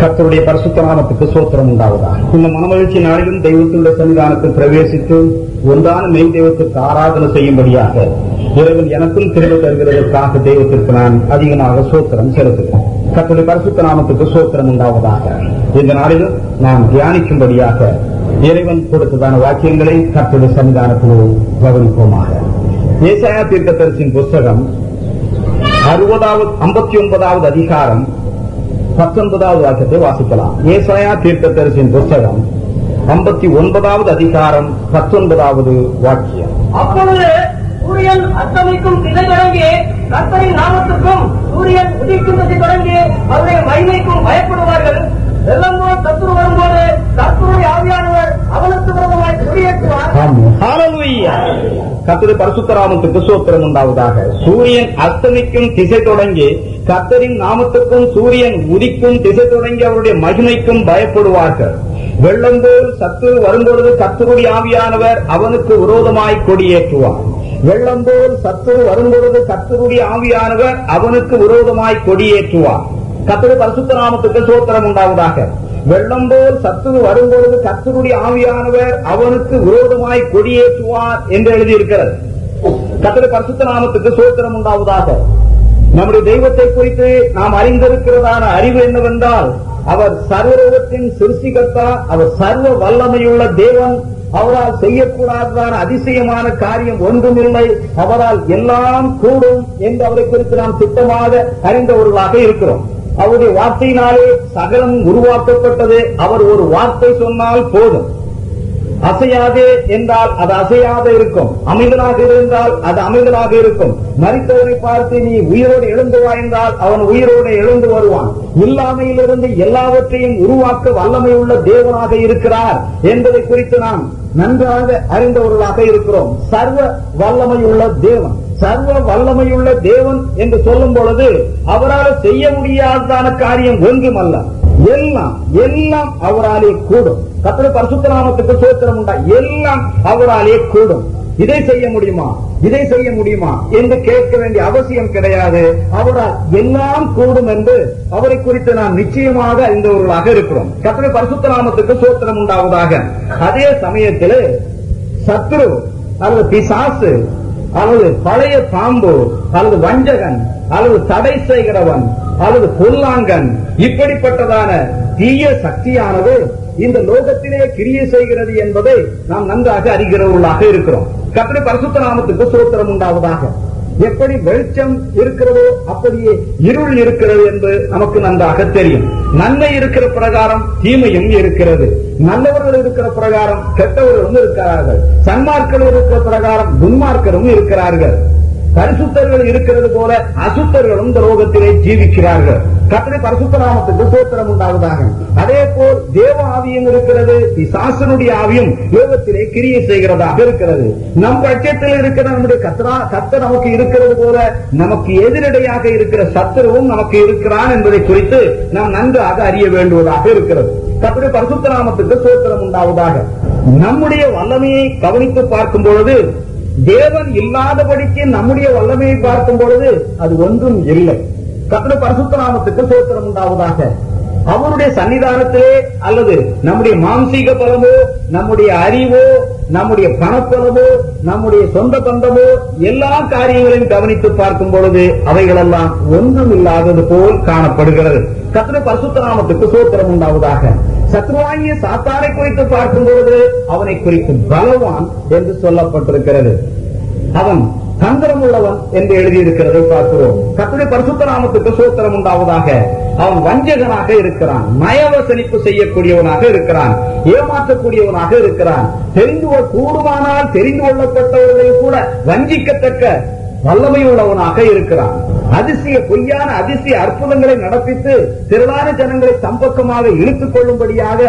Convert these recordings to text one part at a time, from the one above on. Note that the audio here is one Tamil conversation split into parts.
கத்தருடைய பரிசுத்த நாமத்துக்கு சோத்திரம் உண்டாவதா இந்த மனமகிழ்ச்சி நாளிலும் தெய்வத்துடைய சன்னிதானத்தில் பிரவேசித்து ஒன்றான மெய் தெய்வத்திற்கு ஆராதனை செய்யும்படியாக இறைவன் எனக்கும் திரும்ப தருகிறதற்காக தெய்வத்திற்கு நான் அதிகமாக சோத்திரம் செலுத்துகிறேன். கத்தருடைய பரிசுத்த நாமத்துக்கு சோத்திரம் உண்டாவதாக. இந்த நாளிலும் நாம் தியானிக்கும்படியாக இறைவன் கொடுத்ததான வாக்கியங்களை கர்த்தருடைய சன்னிதானத்தில் கவனிப்போமாக. ஏசாயா தீர்க்கதரிசியின் புஸ்தகம் அறுபதாவது ஐம்பத்தி ஒன்பதாவது அதிகாரம் பத்தொன்பதாவது வாக்கியத்தை வாசிக்கலாம். ஏசாயா தீர்க்கதரிசியின் புஸ்தகம் ஐம்பத்தி ஒன்பதாவது அதிகாரம் பத்தொன்பதாவது வாக்கியம். அப்பொழுது சூரியன் அஸ்தமிக்கும் திசை தொடங்கி கர்த்தரின் நாமத்துக்கும் சூரியன் உதிக்கும் திசை தொடங்கி அவருடைய மகிமைக்கும் பயப்படுவார்கள். வெள்ளம் போல் சத்துரு வரும்போது கர்த்தருடைய ஆவியானவர் அவனுக்கு விரோதமாய் குடியேற்றுவார். கத்தரு பரிசுத்தராமத்துக்கு சோத்திரம் உண்டாவதாக. சூரியன் அஸ்தமிக்கும் திசை தொடங்கி கத்தரின் நாமத்துக்கும் சூரியன் உதிக்கும் திசை தொடங்கி அவருடைய மகிமைக்கும் பயப்படுவார்கள். வெள்ளம் போல் சத்துரு வரும்பொழுது கத்தருடைய ஆவியானவர் அவனுக்கு விரோதமாய் கொடியேற்றுவார். வெள்ளம் போல் சத்துரு வரும்பொழுது கத்தருடைய ஆவியானவர் அவனுக்கு விரோதமாய் கொடியேற்றுவார். கத்தரு பரிசுத்த நாமத்துக்கு சோத்திரம் உண்டாவதாக. வெள்ளம் போல் சத்துரு வரும்பொழுது கத்தருடைய ஆவியானவர் அவனுக்கு விரோதமாய் கொடியேற்றுவார் என்று எழுதியிருக்கிறது. கத்தரு பரிசுத்த நாமத்துக்கு சோத்திரம் உண்டாவதாக. நம்முடைய தெய்வத்தை குறித்து நாம் அறிந்திருக்கிறதான அறிவு என்னவென்றால் அவர் சர்வரோகத்தின் சிருஷ்டிகர்த்தா அவர் சர்வ வல்லமையுள்ள தேவன். அவரால் செய்யக்கூடாததான அதிசயமான காரியம் ஒன்றுமில்லை. அவரால் எல்லாம் கூடும் என்று அவரை குறித்து நாம் திட்டமாக அறிந்தவர்களாக இருக்கிறோம். அவருடைய வார்த்தையினாலே சகலம் உருவாக்கப்பட்டது. அவர் ஒரு வார்த்தை சொன்னால் போதும். அசையாதே என்றால் அது அசையாத இருக்கும். அமைதலாக இருந்தால் அது அமைதலாக இருக்கும். மறித்தவரை பார்த்து நீ உயிரோடு எழுந்து வா என்றால் அவன் உயிரோடு எழுந்து வருவான். இல்லாமையிலிருந்து எல்லாவற்றையும் உருவாக்க வல்லமை உள்ள தேவனாக இருக்கிறார் என்பதை குறித்து நாம் நன்றாக அறிந்தவர்களாக இருக்கிறோம். சர்வ வல்லமையுள்ள தேவன் சர்வ வல்லமையுள்ள தேவன் என்று சொல்லும் பொழுது அவரால் செய்ய முடியாததான காரியம் ஒன்றுமல்ல. எல்லாம் எல்லாம் அவராலே கூடும். கத்திர பரிசுத்த நாமத்துக்கு சோத்திரம் உண்டா? எல்லாம் அவராலே கூடும். இதை செய்ய முடியுமா? இதை செய்ய முடியுமா? என்று கேட்க வேண்டிய அவசியம் கிடையாது. அவரால் எல்லாம் கூடும் என்று அவரை குறித்து நாம் நிச்சயமாக அறிந்தவர்களாக இருக்கிறோம். கத்திர பரிசுத்த நாமத்துக்கு சோத்திரம் உண்டாவதாக. அதே சமயத்தில் சத்ரு அல்லது பிசாசு அல்லது பழைய பாம்பு அல்லது வஞ்சகன் அல்லது தடை செய்கிறவன் அல்லது பொல்லாங்கன் இப்படிப்பட்டதான தீய சக்தியானது இந்த லோகத்திலே கிரியை செய்கிறது என்பதை நாம் நன்றாக அறிகிறவர்களாக இருக்கிறோம். கத்திரி பரிசுத்த நாமத்துக்கு சூத்திரம் உண்டாவதாக. எப்படி வெளிச்சம் இருக்கிறதோ அப்படியே இருள் இருக்கிறது என்று நமக்கு நன்றாக தெரியும். நன்மை இருக்கிற பிரகாரம் தீமையும் இருக்கிறது. நல்லவர்கள் இருக்கிற பிரகாரம் கெட்டவர்களும் இருக்கிறார்கள். சன்மார்க்கர்கள் இருக்கிற பிரகாரம் துன்மார்க்கரும் இருக்கிறார்கள். பரிசுத்தர்கள் இருக்கிறது போல அசுத்தர்களும் இந்த லோகத்திலே ஜீவிக்கிறார்கள். கத்திரை பரிசுத்த நாமத்துக்கு சோத்திரம் உண்டாவதாக. அதே போல் தேவ ஆவியும் இருக்கிறது சாசனுடைய ஆவியும் லோகத்திலே கிரியை செய்கிறதாக இருக்கிறது. நம் பட்சத்தில் இருக்கிற நம்முடைய கத்தரா கத்த நமக்கு இருக்கிறது போல நமக்கு எதிரடையாக இருக்கிற சத்துருவும் நமக்கு இருக்கிறான் என்பதை குறித்து நாம் நன்றாக அறிய வேண்டுவதாக இருக்கிறது. கத்தனை பரிசுத்த நாமத்துக்கு சோத்திரம் உண்டாவதாக. நம்முடைய வல்லமையை கவனித்து பார்க்கும் பொழுது தேவன் இல்லாதபடிக்கு நம்முடைய வல்லமையை பார்க்கும் பொழுது அது ஒன்றும் இல்லை. கத்திர பரசுத்தராமத்துக்கு சோத்திரம் உண்டாவதாக. அவருடைய சன்னிதானத்திலே அல்லது நம்முடைய மாம்சீக பலமோ நம்முடைய அறிவோ நம்முடைய பணப்பலமோ நம்முடைய சொந்த பந்தமோ எல்லா காரியங்களையும் கவனித்து பார்க்கும் பொழுது அவைகளெல்லாம் ஒன்றும் இல்லாதது போல் காணப்படுகிறது. கத்திர பரசுத்தராமத்துக்கு சோத்திரம் உண்டாவதாக. சத்ருவாங்கிய சாத்தானை குறித்து பார்க்கும் பொழுது அவனை குறித்து பலவான் என்று சொல்லப்பட்டிருக்கிறது. அவன் தந்திரம் உள்ளவன் என்று எழுதியிருக்கிறதை பார்க்கிறோம். கத்துடைய பரிசுத்தராமத்துக்கு சோத்திரம் உண்டாவதாக அவன் வஞ்சகனாக இருக்கிறான். மயவசனிப்பு செய்யக்கூடியவனாக இருக்கிறான். ஏமாற்றக்கூடியவனாக இருக்கிறான். தெரிந்து கூடுமானால் தெரிந்து கொள்ளப்பட்டவர்களை கூட வஞ்சிக்கத்தக்க வல்லமை உள்ளவனாக இருக்கிறான். அதிசய பொய்யான அதிசய அற்புதங்களை நடப்பித்து திரளான ஜனங்களை தம்பக்கமாக இழுத்துக் கொள்ளும்படியாக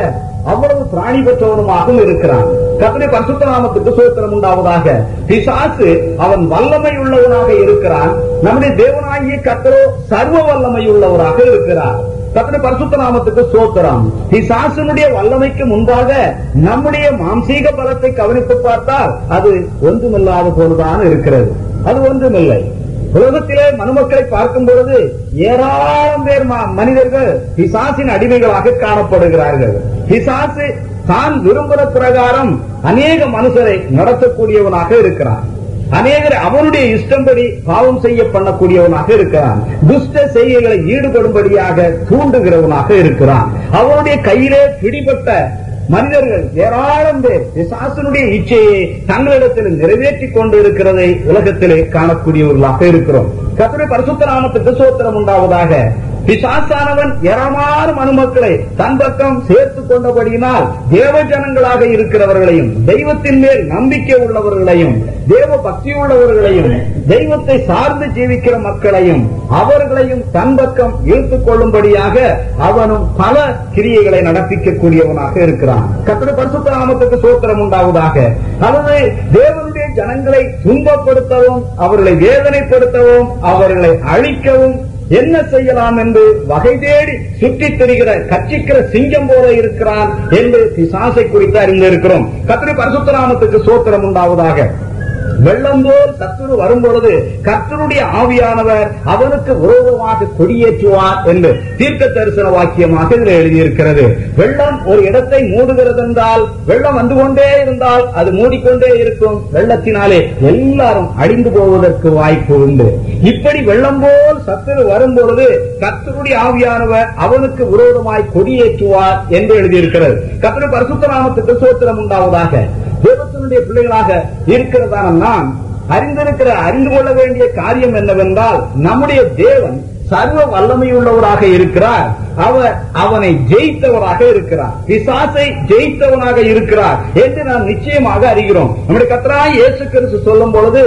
அவ்வளவு பிராணி பெற்றவனுமாகவும் இருக்கிறான். கத்தனை பரிசுத்த சோத்திரம் உண்டாவதாக. பிசாசு அவன் வல்லமை உள்ளவனாக இருக்கிறான். நம்முடைய தேவனாகிய கத்தரோ சர்வ வல்லமை உள்ளவராக இருக்கிறார். கத்தனை பரிசுத்த நாமத்துக்கு சோத்திரம். பிசாசனுடைய வல்லமைக்கு முன்பாக நம்முடைய மாம்சீக பலத்தை கவனித்து பார்த்தால் அது ஒன்றுமில்லாத போலதான் இருக்கிறது. அது ஒன்றுமில்லை. உலகத்திலே மனுமக்களை பார்க்கும் பொழுது ஏராளம் பேர் மனிதர்கள் பிசாசின் அடிமைகளாக காணப்படுகிறார்கள். பிசாசு தான் விரும்புகிற பிரகாரம் அநேக மனுஷரை நடத்தக்கூடியவனாக இருக்கிறான். அநேகர் அவனுடைய இஷ்டம்படி பாவம் செய்ய பண்ணக்கூடியவனாக இருக்கிறான். துஷ்ட செய்கைகளை ஈடுபடும்படியாக தூண்டுகிறவனாக இருக்கிறான். அவனுடைய கையிலே பிடிபட்ட மனிதர்கள் ஏராளம் பேர் பிசாசனுடைய இச்சையை தங்களிடத்தில் நிறைவேற்றிக் கொண்டு இருக்கிறதை உலகத்திலே காணக்கூடியவர்களாக இருக்கிறோம். கர்த்தருடைய பரிசுத்த நாமத்துக்கு சோத்திரம் உண்டாவதாக பிசாசானவன் ஏராளமான மனுமக்களை தன் பக்கம் சேர்த்துக் கொண்டபடியினால் தேவ ஜனங்களாக இருக்கிறவர்களையும் தெய்வத்தின் மேல் நம்பிக்கை உள்ளவர்களையும் தேவ பக்தி உள்ளவர்களையும் தெய்வத்தை சார்ந்து ஜீவிக்கிற மக்களையும் அவர்களையும் தன் பக்கம் இழுத்துக் கொள்ளும்படியாக அவனும் பல கிரியைகளை நடப்பிக்கக்கூடியவனாக இருக்கிறான். கர்த்தருடைய பரிசுத்த சோத்திரம் உண்டாவதாக. அதாவது தேவனுடைய ஜனங்களை துன்பப்படுத்தவும் அவர்களை வேதனைப்படுத்தவும் அவர்களை அழிக்கவும் என்ன செய்யலாம் என்று வகை தேடி சுற்றி திரிகிற கட்சிக்கிற சிங்கம் போல இருக்கிறான் என்று பிசாசை குறித்து அறிந்திருக்கிறோம். கத்திரி பரசுத்தராமத்துக்கு சோத்திரம் உண்டாவதாக. வெள்ளம் போல் கத்துரு வரும்பொழுது கத்தருடைய ஆவியானவர் அவனுக்கு விரோதமாக கொடியேற்றுவார் என்று தீர்க்க தரிசன வாக்கியமாக இதில் எழுதியிருக்கிறது. வெள்ளம் ஒரு இடத்தை மூடுகிறது என்றால் வெள்ளம் வந்து கொண்டே இருந்தால் அது மூடிக்கொண்டே இருக்கும். வெள்ளத்தினாலே எல்லாரும் அழிந்து போவதற்கு வாய்ப்பு உண்டு. இப்படி வெள்ளம் போல் சத்துரு வரும்பொழுது கத்தருடைய ஆவியானவர் அவனுக்கு விரோதமாய் கொடியேற்றுவார் என்று எழுதியிருக்கிறது. கர்த்தருடைய பரிசுத்த நாமத்துக்கு சோத்திரம் உண்டாவதாக. தேவத்தினுடைய பிள்ளைகளாக இருக்கிறதான நான் அறிந்திருக்கிற அறிந்து கொள்ள வேண்டிய காரியம் என்னவென்றால் நம்முடைய தேவன் சர்வ வல்லமையுள்ளவராக இருக்கிறார். அவர் அவனை ஜெயித்தவராக இருக்கிறார். பிசாசை ஜெயித்தவனாக இருக்கிறார் என்று நாம் நிச்சயமாக அறிகிறோம். நம்முடைய கத்தராய் இயேசு கிறிஸ்து சொல்லும் பொழுது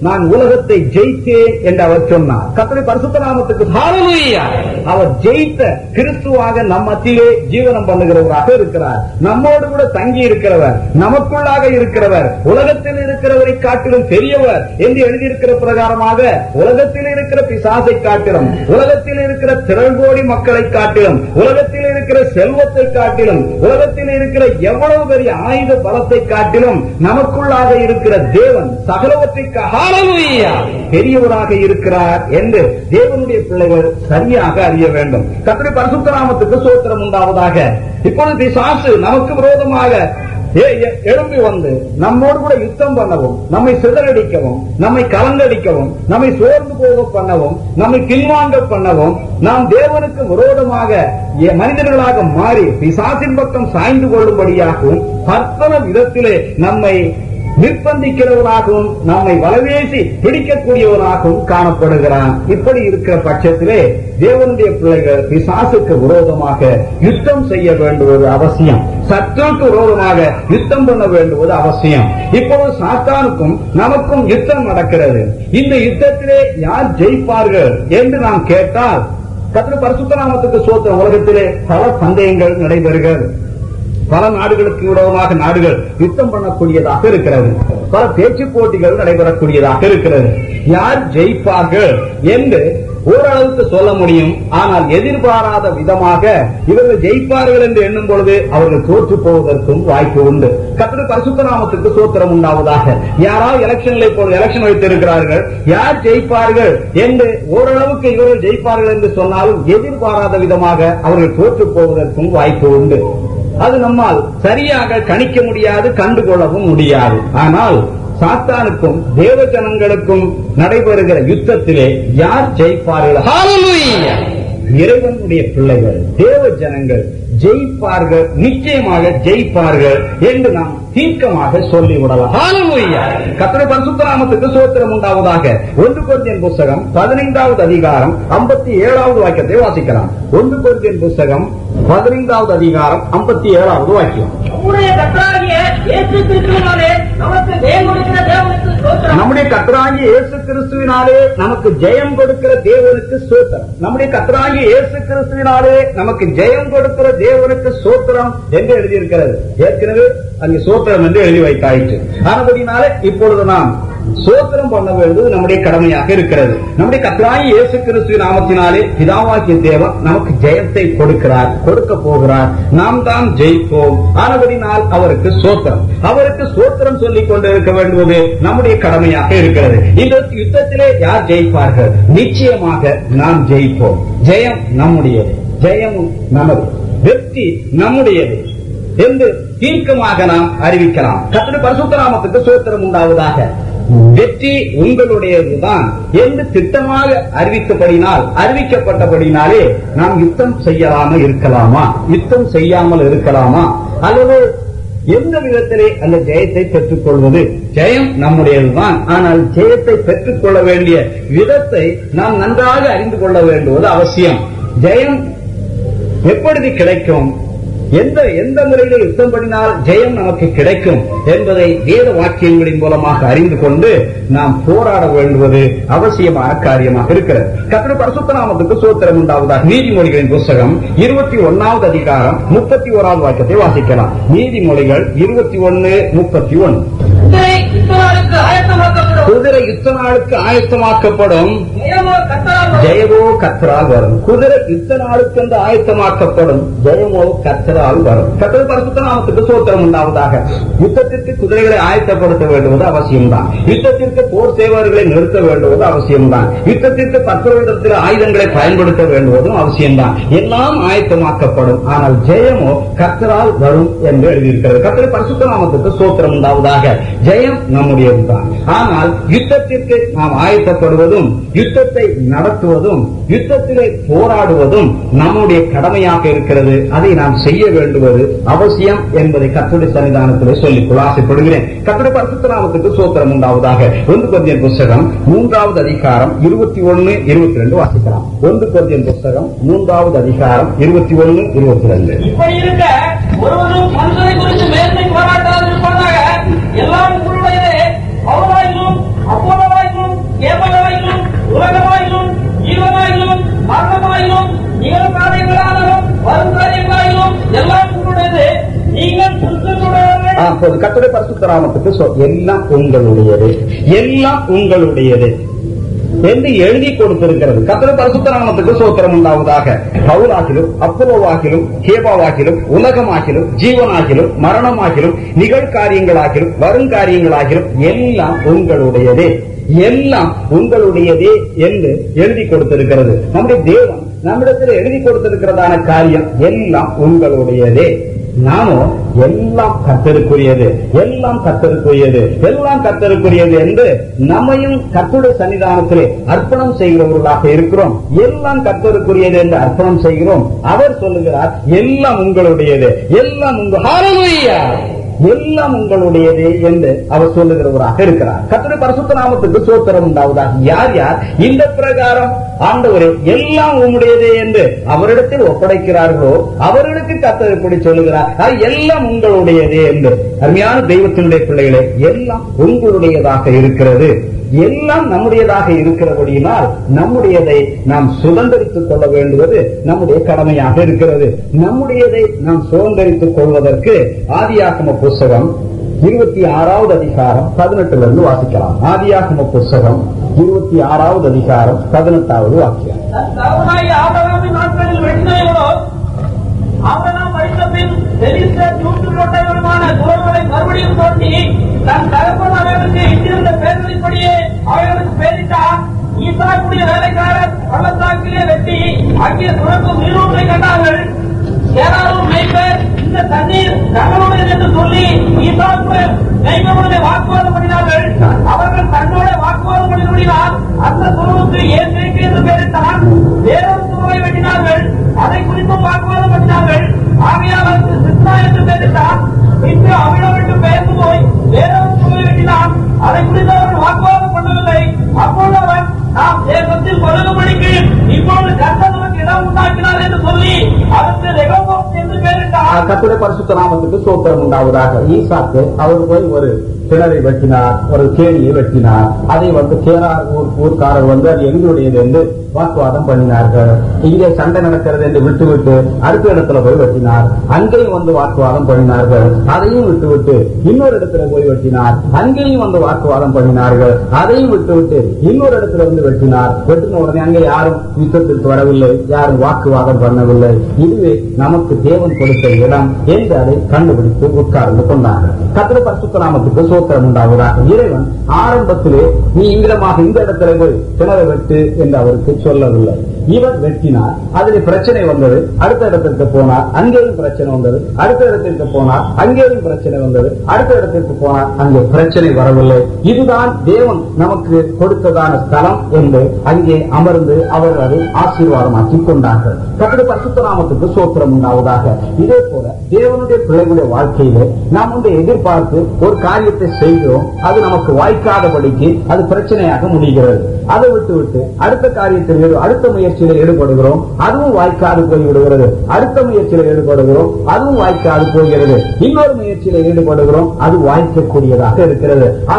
நான் உலகத்தை ஜெயித்தேன் என்று அவர் சொன்னார் கத்தரை பரிசுத்த நாமத்துக்கு. அவர் ஜெயித்த கிறிஸ்துவாக நம் மத்தியிலே ஜீவனம் பண்ணுகிறவராக இருக்கிறார் நம்மோடு கூட தங்கி இருக்கிறவர் நமக்குள்ளாக இருக்கிறவர் உலகத்தில் இருக்கிறவரை காட்டிலும் பெரியவர் என்று எழுதியிருக்கிற பிரகாரமாக உலகத்தில் இருக்கிற பிசாசை காட்டிலும் உலகத்தில் இருக்கிற திரள் கோடி மக்களை காட்டிலும் உலகத்தில் இருக்கிற செல்வத்தை காட்டிலும் உலகத்தில் இருக்கிற எவ்வளவு பெரிய ஆயுத பலத்தை காட்டிலும் நமக்குள்ளாக இருக்கிற தேவன் ஹalleluya, பெரியவராக இருக்கிறார் என்று தேவனுடைய பிள்ளைகள் சரியாக அறிய வேண்டும். கர்த்தருடைய பரிசுத்த நாமத்துக்கு சோத்திரம் உண்டாவதாக. இப்பொழுது பிசாசு நமக்கு விரோதமாக எழும்பி வந்து நம்மோடு கூட யுத்தம் பண்ணவும் நம்மை சிதறடிக்கவும் நம்மை கலங்கடிக்கவும் நம்மை சோர்ந்து போக பண்ணவும் நம்மை பின்வாங்க பண்ணவும் நாம் தேவனுக்கு விரோதமாக மனிதர்களாக மாறி பிசாசின் பக்கம் சாய்ந்து கொள்ளும்படியாகவும் பற்பல விதத்திலே நம்மை நிர்பந்திக்கிறவனாகவும் நம்மை வலவேசி பிடிக்கக்கூடியவனாகவும் காணப்படுகிறான். இப்படி இருக்கிற பட்சத்திலே தேவனுடைய பிள்ளைகள் பிசாசுக்கு விரோதமாக யுத்தம் செய்ய வேண்டுவது அவசியம். சத்துருக்கு விரோதமாக யுத்தம் பண்ண வேண்டுவது அவசியம். இப்போது சாத்தானுக்கும் நமக்கும் யுத்தம் நடக்கிறது. இந்த யுத்தத்திலே யார் ஜெயிப்பார்கள் என்று நாம் கேட்டால் கத்திர பரிசுத்தராமத்துக்கு சோத்திர உலகத்திலே பல சந்தேகங்கள் நடைபெறுகிறது. பல நாடுகளுக்கு விரோதமாக நாடுகள் யுத்தம் பண்ணக்கூடியதாக இருக்கிறது. பல பேச்சு போட்டிகள் நடைபெறக்கூடியதாக இருக்கிறது. யார் ஜெயிப்பார்கள் என்று ஓரளவுக்கு சொல்ல முடியும். ஆனால் எதிர்பாராத விதமாக இவர்கள் ஜெயிப்பார்கள் என்று எண்ணும் பொழுது அவர்கள் தோற்று போவதற்கும் வாய்ப்பு உண்டு. கத்திர பரிசுத்தராமத்துக்கு சோத்திரம் உண்டாவதாக. யாராவது எலெக்ஷன்ல இப்பொழுது எலெக்ஷன் வைத்திருக்கிறார்கள். யார் ஜெயிப்பார்கள் என்று ஓரளவுக்கு இவர்கள் ஜெயிப்பார்கள் என்று சொன்னாலும் எதிர்பாராத விதமாக அவர்கள் தோற்று போவதற்கும் வாய்ப்பு உண்டு. அது நம்மால் சரியாக கணிக்க முடியாது கண்டுகொள்ளவும் முடியாது. ஆனால் சாத்தானுக்கும் தேவ ஜனங்களுக்கும் நடைபெறுகிற யுத்தத்திலே யார் ஜெயிப்பார்கள்? ஹalleluya! இறைவனுடைய பிள்ளைகள் தேவ ஜனங்கள் ஜெயிப்பார்கள் நிச்சயமாக ஜெயிப்பார்கள் என்று நாம் தீர்க்கமாக சொல்லிவிடலாம். ஹalleluya! கர்த்தருடைய பரிசுத்த நாமத்துக்கு சோத்திரம் உண்டாவதாக. ஒன்று கொரிந்தியன் புஸ்தகம் பதினைந்தாவது அதிகாரம் ஐம்பத்தி ஏழாவது வாக்கியத்தை வாசிக்கலாம். ஒன்று கொரிந்தியன் புஸ்தகம் பதினைந்தாவது அதிகாரம் ஐம்பத்தி ஏழாவது வாக்கியம் நம்முடைய கத்தராகி இயேசு கிறிஸ்துவினாலே நமக்கு ஜெயம் கொடுக்கிற தேவனுக்கு ஸ்தோத்திரம். நம்முடைய கத்தராகிய இயேசு கிறிஸ்துவினாலே நமக்கு ஜெயம் கொடுக்கிற தேவனுக்கு சோத்திரம் நம்முடைய இயேசு கிறிஸ்துவினாலே நமக்கு ஜெயம் கொடுக்கிற தேவனுக்கு சோத்திரம் என்று எழுதியிருக்கிறது. ஏற்கனவே அங்கே சோத்திரம் என்று எழுதி வைத்தாயிற்று. ஆனபடினாலே இப்பொழுது நாம் சோத்திரம் பண்ண வேண்டியது நம்முடைய கடமையாக இருக்கிறது. நம்முடைய கத்ராயி இயேசு கிறிஸ்து நாமத்தினாலே பிதாவாக்கிய தேவன் நமக்கு ஜெயத்தை கொடுக்கிறார் கொடுக்க போகிறார். நாம் தான் ஜெயிப்போம். ஆனபடினால் அவருக்கு சோத்திரம். அவருக்கு சோத்திரம் சொல்லிக் கொண்டிருக்க வேண்டுவது நம்முடைய கடமையாக இருக்கிறது. இந்த யுத்தத்திலே யார் ஜெயிப்பார்கள்? நிச்சயமாக நாம் ஜெயிப்போம். ஜெயம் நம்முடையது. ஜெயமும் நமது. வெற்றி நம்முடையது என்று தீர்க்கமாக நாம் அறிவிக்கலாம். கத்தடி பரிசுத்த நாமத்துக்கு சோத்திரம் உண்டாவதாக. வெற்றி உங்களுடையதுதான் என்று திட்டமாக அறிவிக்கப்படினால் அறிவிக்கப்பட்டபடினாலே நாம் யுத்தம் செய்யலாம இருக்கலாமா? யுத்தம் செய்யாமல் இருக்கலாமா? அல்லது எந்த விதத்திலே அந்த ஜெயத்தை பெற்றுக் கொள்வது ஜெயம் நம்முடையதுதான். ஆனால் ஜெயத்தை பெற்றுக் கொள்ள வேண்டிய விதத்தை நாம் நன்றாக அறிந்து கொள்ள வேண்டுவது அவசியம். ஜெயம் எப்பொழுது கிடைக்கும்? எந்த எந்த முறையில யுத்தம் பண்ணினால் ஜெயம் நமக்கு கிடைக்கும் என்பதை வேத வாக்கியங்களின் மூலமாக அறிந்து கொண்டு நாம் போராட வேண்டுவது அவசியமான காரியமாக இருக்கிறது. கத்திர பரிசுத்த நாமத்துக்கு சோத்திரம் உண்டாவதாக நீதிமொழிகளின் புஸ்தகம் இருபத்தி ஒன்னாவது அதிகாரம் முப்பத்தி ஓராவது வாக்கியத்தை வாசிக்கலாம். நீதிமொழிகள் இருபத்தி ஒன்னு முப்பத்தி ஒன்னு. குதிரை யுத்த நாளுக்கு ஆயத்தமாக்கப்படும். ஜெயமோ கத்தரால் வரும். குதிரை யுத்த நாளுக்கு என்று ஆயத்தமாக்கப்படும். ஜெயமோ கத்தரால் வரும். கத்தர் பரிசுத்த நாமத்துக்கு சோத்திரம் உண்டாவதாக. யுத்தத்திற்கு குதிரைகளை ஆயத்தப்படுத்த வேண்டுவது அவசியம்தான். யுத்தத்திற்கு போர் சேவர்களை நிறுத்த வேண்டுவது அவசியம்தான். யுத்தத்திற்கு பத்திரத்தில் ஆயுதங்களை பயன்படுத்த வேண்டுவதும் அவசியம்தான். எல்லாம் ஆயத்தமாக்கப்படும். ஆனால் ஜெயமோ கத்தரால் வரும் என்று எழுதியிருக்கிறது. கத்தர் பரிசுத்த நாமத்துக்கு சோத்திரம் உண்டாவதாக. ஜெயம் நம்முடையதுதான். ஆனால் யுத்தத்திற்கு நாம் ஆயத்தப்படுவதும் யுத்தத்தை நடத்துவதும் யுத்தத்திலே போராடுவதும் நம்முடைய கடமையாக இருக்கிறது. அதை நாம் செய்ய வேண்டுவது அவசியம் என்பதை கத்துடைய சன்னிதானத்திலே சொல்லி ஆசைப்படுகிறேன். கத்துடைய பரிசுத்த நாமத்துக்கு சோத்திரம் உண்டாவதாக. ஒன்று கொஞ்சம் புஸ்தகம் மூன்றாவது அதிகாரம் இருபத்தி ஒன்னு இருபத்தி ரெண்டு வாசிக்கலாம். ஒன்று கொஞ்சம் புஸ்தகம் மூன்றாவது அதிகாரம் இருபத்தி ஒன்னு இருபத்தி ரெண்டு. இருக்க ஒருவரும் மனுஷனை குறித்து மேன்மை பாராட்டாது இருப்பதாக எல்லாம் கிறிஸ்துவனுடையவர்கள் அப்போது கத்துடைய பரிசுத்த நாமத்துக்கு எல்லாம் உங்களுடையது. எல்லாம் உங்களுடையது. என்று எழுதி கொடுத்திருக்கிறது. கத்திர பரிசுத்த நாமத்துக்கு சோத்திரம் உண்டாவதாக. பவுலாகிலும் அப்போவாகிலும் ஹேபாவாகிலும் உலகமாகிலும் ஜீவனாகிலும் மரணமாகிலும் நிகழ்காரியங்களாகிலும் வருங்காரியங்களாகிலும் எல்லாம் உங்களுடையதே. எல்லாம் உங்களுடையதே என்று எழுதி கொடுத்திருக்கிறது. நம்முடைய தேவன் நம்மிடத்தில் எழுதி கொடுத்திருக்கிறதான காரியம் எல்லாம் உங்களுடையதே. நாமோ எல்லாம் கத்தருக்குரியது எல்லாம் கத்தருக்குரியது எல்லாம் கத்தருக்குரியது என்று நம்மையும் கத்துடைய சன்னிதானத்திலே அர்ப்பணம் செய்கிறவர்களாக இருக்கிறோம். எல்லாம் கத்தருக்குரியது என்று அர்ப்பணம் செய்கிறோம். அவர் சொல்லுகிறார் எல்லாம் உங்களுடையது எல்லாம் உங்க எல்லாம் உங்களுடையது என்று அவர் சொல்லுகிறவராக இருக்கிறார். கத்துடைய பரிசுத்த நாமத்துக்கு சோத்திரம் உண்டாவதாக. யார் யார்? இந்த பிரகாரம் ஆண்டவரே எல்லாம் உங்களுடையது என்று அவரிடத்தில் ஒப்படைக்கிறார்களோ அவர்களுக்கு கத்தர் இப்படி சொல்லுகிறார். "அது எல்லாம் உங்களுடையதே என்று. அருமையான தெய்வத்தினுடைய பிள்ளைகளே எல்லாம் உங்களுடையதாக இருக்கிறது. எல்லாம் நம்முடையதாக இருக்கிறபடியினால் நம்முடையதை நாம் சுதந்திரித்துக் கொள்ள வேண்டுவது நம்முடைய கடமையாக இருக்கிறது. நம்முடையதை நாம் சுதந்திரித்துக் கொள்வதற்கு ஆதியாகம புஸ்தகம் இருபத்தி ஆறாவது அதிகாரம் பதினெட்டுல இருந்து வாசிக்கலாம். ஆதியாகம புஸ்தகம் இருபத்தி ஆறாவது அதிகாரம் பதினெட்டாவது வாக்கியம். நாட்களில் பின் பெலிஸ்த தூக்கு போட்டவருமான குரல்களை மறுபடியும் தோண்டி தன் தகப்பன் அவர்களுக்கு இட்டிருந்த பேர்களின்படியே அவர்களுக்கு பேரிட்டார் ஈசாக்குடைய வேலைக்காரர் பள்ளத்தாக்கிலே வெட்டி அங்கே சுரக்கும் நீரூற்றை கண்டார்கள். ஏராளம் மேய்ப்பர் இந்த தண்ணீர் தங்களுடையது என்று சொல்லி ஈசாக்கு மேய்ப்பவருடைய வாக்குவாதம் பண்ணினார்கள். அவர்கள் தன்னோட வாக்குவாதம் பண்ணினால் அந்த துறவுக்கு ஏன் மேய்ப்பு என்று பெயரிட்டான் வேறொரு துறவை வெட்டினார்கள். அதை குறித்தும் வாக்குவாதம் பண்ணினார்கள். ஆகையால் அதற்கு சித்ரா என்று பெயரிட்டான் இன்று அவிழம் என்று பெயர்ந்து போய் வேறொரு துறவை வெட்டினான். அதை குறித்து அவர்கள் வாக்குவாதம் பண்ணவில்லை. அப்பொழுது அவன் நாம் தேசத்தில் பழகும்படிக்கு இப்பொழுது இடம் உண்டாக்கினார் என்று சொல்லி அதற்கு என்று பெயரிட்டார் கத்துடைய பரிசுத்த நாமத்துக்கு சோத்திரம் உண்டாவதாக. ஈசாக்கு அவர் போய் ஒரு கிணறை வெட்டினார் ஒரு கேணியை வெட்டினார். அதை வந்து கேரார் ஊர் ஊர்க்காரர் வந்து அது எங்களுடையது என்று வாக்குவாதம் பண்ணினார்கள். இங்கே சண்டை நடக்கிறது என்று விட்டுவிட்டு அடுத்த இடத்துல போய் வெட்டினார். அங்கேயும் வந்து வாக்குவாதம் பண்ணினார்கள். அதையும் விட்டுவிட்டு இன்னொரு இடத்துல போய் வெட்டினார். அங்கேயும் வந்து வாக்குவாதம் பண்ணினார்கள். அதையும் விட்டுவிட்டு இன்னொரு இடத்துல வந்து வெட்டினார். வெட்டின உடனே அங்கே யாரும் யுத்தத்திற்கு வரவில்லை. யாரும் வாக்குவாதம் பண்ணவில்லை. இதுவே நமக்கு தேவன் கொடுத்த இடம் என்று அதை கண்டுபிடித்து உட்கார்ந்து கொண்டார்கள். கத்திர பரிசுத்த நாமத்துக்கு சோத்திரம் உண்டாகிறார் இறைவன் ஆரம்பத்திலே நீ இங்கிடமாக இந்த இடத்துல போய் கிணறு வெட்டு என்று அவருக்கு சொல்லவில்லை. இவர் வெட்டினார் அதில் பிரச்சனை வந்தது. அடுத்த இடத்திற்கு போனார் அங்கேயும் பிரச்சனை வந்தது. அடுத்த இடத்திற்கு போனார் அங்கேயும் பிரச்சனை வந்தது. அடுத்த இடத்திற்கு போனார் அங்கே பிரச்சனை வரவில்லை. இதுதான் தேவன் நமக்கு கொடுத்ததான ஸ்தலம் என்று அங்கே அமர்ந்து அவர் அதை ஆசீர்வாதமாக்கி கொண்டார்கள். கத்திர பசுத்தராமத்துக்கு சோத்திரம் உண்டாவதாக. இதே போல தேவனுடைய பிள்ளைகளுடைய வாழ்க்கையிலே நாம் ஒன்றை எதிர்பார்த்து ஒரு காரியத்தை செய்கிறோம். அது நமக்கு வாய்க்காதபடிக்கு அது பிரச்சனையாக முடிகிறது. அதை விட்டு விட்டு அடுத்த காரியத்திற்கு அடுத்த முயற்சி முயற்சியில் ஈடுபடுகிறோம் அதுவும் வாய்க்காது போய் விடுகிறது அடுத்த முயற்சியில் ஈடுபடுகிறோம் அதுவும் வாய்க்காது போகிறது. இன்னொரு முயற்சியில் ஈடுபடுகிறோம் அது வாய்க்கக்கூடியதாக இருக்கிறது. ஆ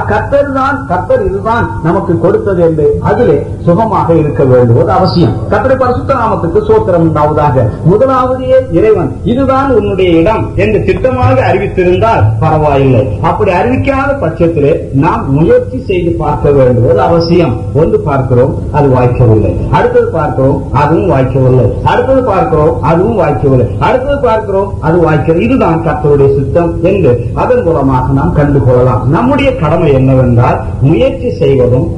தான் கத்தர் இதுதான் நமக்கு கொடுத்தது என்று அதிலே சுகமாக இருக்க வேண்டுவது அவசியம். கத்தரை பரிசுத்த நாமத்துக்கு சோத்திரம் உண்டாவதாக. முதலாவதே இறைவன் இதுதான் உன்னுடைய இடம் என்று திட்டமாக அறிவித்திருந்தால் பரவாயில்லை. அப்படி அறிவிக்காத பட்சத்திலே நாம் முயற்சி செய்து பார்க்க வேண்டுவது அவசியம். ஒன்று பார்க்கிறோம் அது வாய்க்கவில்லை. அடுத்தது பார்க்கிறோம் அதுவும் வாய்க்கவில்லை அடுத்தது பார்க்கிறோம் அதுவும் வாய்க்கவில்லை அடுத்தது பார்க்கிறோம் அது வாய்க்கிறது இதுதான் கத்தருடைய சித்தம் என்று அதன் மூலமாக நாம் கண்டுகொள்ளலாம் நம்முடைய கடமை என்னவென்றால் முயற்சி செய்வதும்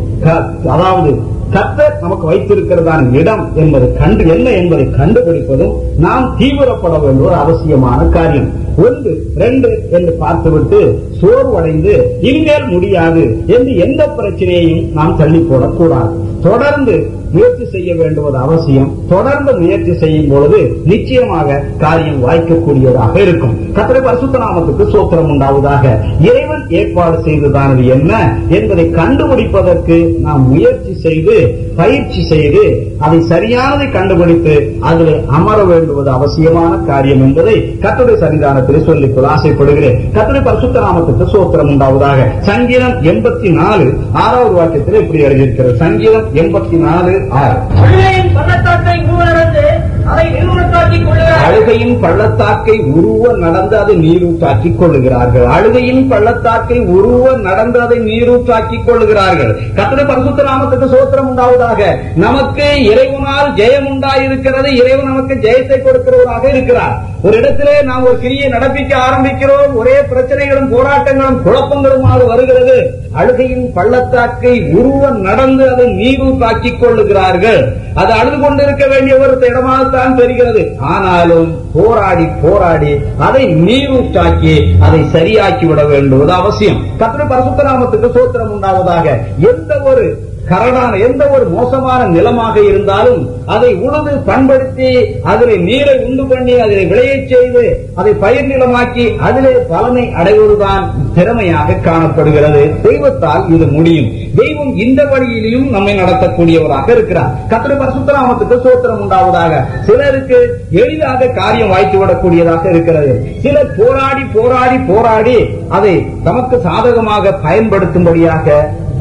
அதாவது கர்த்தர் நமக்கு வைத்திருக்கிறதான இடம் என்பது கண்டு என்ன என்பதை கண்டுபிடிப்பதும் நாம் தீவிரப்பட வேண்டிய ஒரு அவசியமான காரியம். ஒன்று ரெண்டு என்று பார்த்துவிட்டு சோர்வடைந்து இனிமேல் முடியாது என்று எந்த பிரச்சனையையும் நாம் தள்ளி போடக்கூடாது தொடர்ந்து முயற்சி செய்ய வேண்டுவது அவசியம். தொடர்ந்து முயற்சி செய்யும் பொழுது நிச்சயமாக காரியம் வாய்க்கக்கூடியதாக இருக்கும். கத்திரை பரிசுத்தநாமத்துக்கு சோத்திரம் உண்டாவதாக. இறைவன் ஏற்பாடு செய்ததானது என்ன என்பதை கண்டுபிடிப்பதற்கு நாம் முயற்சி செய்து பயிற்சி செய்து அதை சரியானதை கண்டுபிடித்து அதில் அமர வேண்டுவது அவசியமான காரியம் என்பதை கத்துடைய சன்னிதானத்தில் சொல்லிக்கொள்ள ஆசைப்படுகிறேன். கத்துடைய பரிசுத்த நாமத்துக்கு சோத்திரம் உண்டாவதாக. சங்கீதம் எண்பத்தி நாலு ஆறாவது வாக்கியத்தில் இப்படி எழுதியிருக்கிறது. சங்கீதம் எண்பத்தி நாலு ஆறு அழுகையின் பள்ளத்தாக்கை அதை அழுகையின் பள்ளத்தாக்கை உருவ நடந்து அதை நீரூற்றாக்கிக் கொள்ளுகிறார்கள். அழுகையின் பள்ளத்தாக்கை உருவ நடந்து அதை நீரூற்றாக்கிக் கொள்ளுகிறார்கள். கத்திர பரிசுத்த நாமத்துக்கு சோத்திரம் உண்டாவதாக. நமக்கு இறைவனால் ஜெயம் உண்டாயிருக்கிறது. இறைவன் நமக்கு ஜெயத்தை கொடுக்கிறவராக இருக்கிறார். ஒரு இடத்திலே நாம் ஒரு கிரியை நடப்பிக்க ஆரம்பிக்கிறோம். ஒரே பிரச்சனைகளும் போராட்டங்களும் குழப்பங்களுமாக வருகிறது. அழுகையின் பள்ளத்தாக்கை உருவ நடந்து அதை நீரூற்றாக்கிக் கொள்ளுகிறார்கள். அது அழுது கொண்டிருக்க வேண்டிய ஒரு இடமாகத்தான் தெரிகிறது. ஆனாலும் போராடி போராடி அதை நீரூற்றாக்கி அதை சரியாக்கி விட வேண்டுவது அவசியம். கத்திர பரசுத்தராமத்துக்கு சோத்திரம் உண்டாவதாக. எந்த ஒரு கரடான எந்த ஒரு மோசமான நிலமாக இருந்தாலும் அதை உழுது பண்படுத்தி அதிலே நீரை உண்டு பண்ணி அதிலே விளையச் செய்து அதை பயிர் நிலமாக்கி அதிலே பலனை அடைவதுதான் திறமையாக காணப்படுகிறது. தெய்வத்தால் இது முடியும். தெய்வம் இந்த வழியிலையும் நம்மை நடத்தக்கூடியவராக இருக்கிறார். கத்திர அவனுக்கு சோத்திரம் உண்டாவதாக. சிலருக்கு எளிதாக காரியம் வாய்த்து விடக்கூடியதாக இருக்கிறது. சிலர் போராடி போராடி போராடி அதை தமக்கு சாதகமாக பயன்படுத்தும்படியாக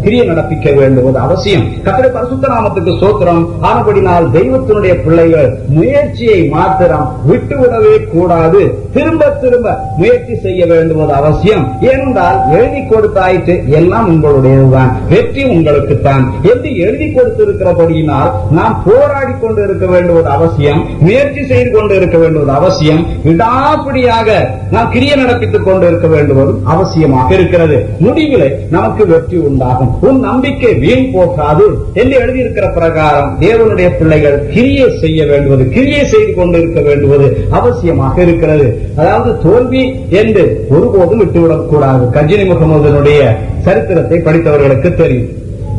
கிரிய நடப்பிக்க வேண்டுவது அவசியம். கத்திர பரிசுத்த நாமத்துக்கு சோத்திரம் ஆனபடினால் தெய்வத்தினுடைய பிள்ளைகள் முயற்சியை மாத்திரம் விட்டுவிடவே கூடாது. திரும்ப திரும்ப முயற்சி செய்ய வேண்டுவது அவசியம். ஏனென்றால் எழுதி கொடுத்தாயிற்று எல்லாம் உங்களுடையதுதான். வெற்றி உங்களுக்குத்தான். என்று எழுதி கொடுத்திருக்கிறபடியினால் நாம் போராடி கொண்டு இருக்க வேண்டுவது அவசியம். முயற்சி செய்து கொண்டு இருக்க வேண்டுவது அவசியம். விடாப்பிடியாக நாம் கிரிய நடப்பித்துக் கொண்டு இருக்க வேண்டுவதும் அவசியமாக இருக்கிறது. முடிவிலே நமக்கு வெற்றி உண்டாகும். உன் நம்பிக்கை வீண் போகாது என்று எழுதியிருக்கிற பிரகாரம் தேவனுடைய பிள்ளைகள் கிரியை செய்ய வேண்டுவது கிரியை செய்து கொண்டிருக்க வேண்டுவது அவசியமாக இருக்கிறது. அதாவது தோல்வி என்று ஒருபோதும் விட்டுவிடக் கூடாது. கஜினி முகமதனுடைய சரித்திரத்தை படித்தவர்களுக்கு தெரியும்.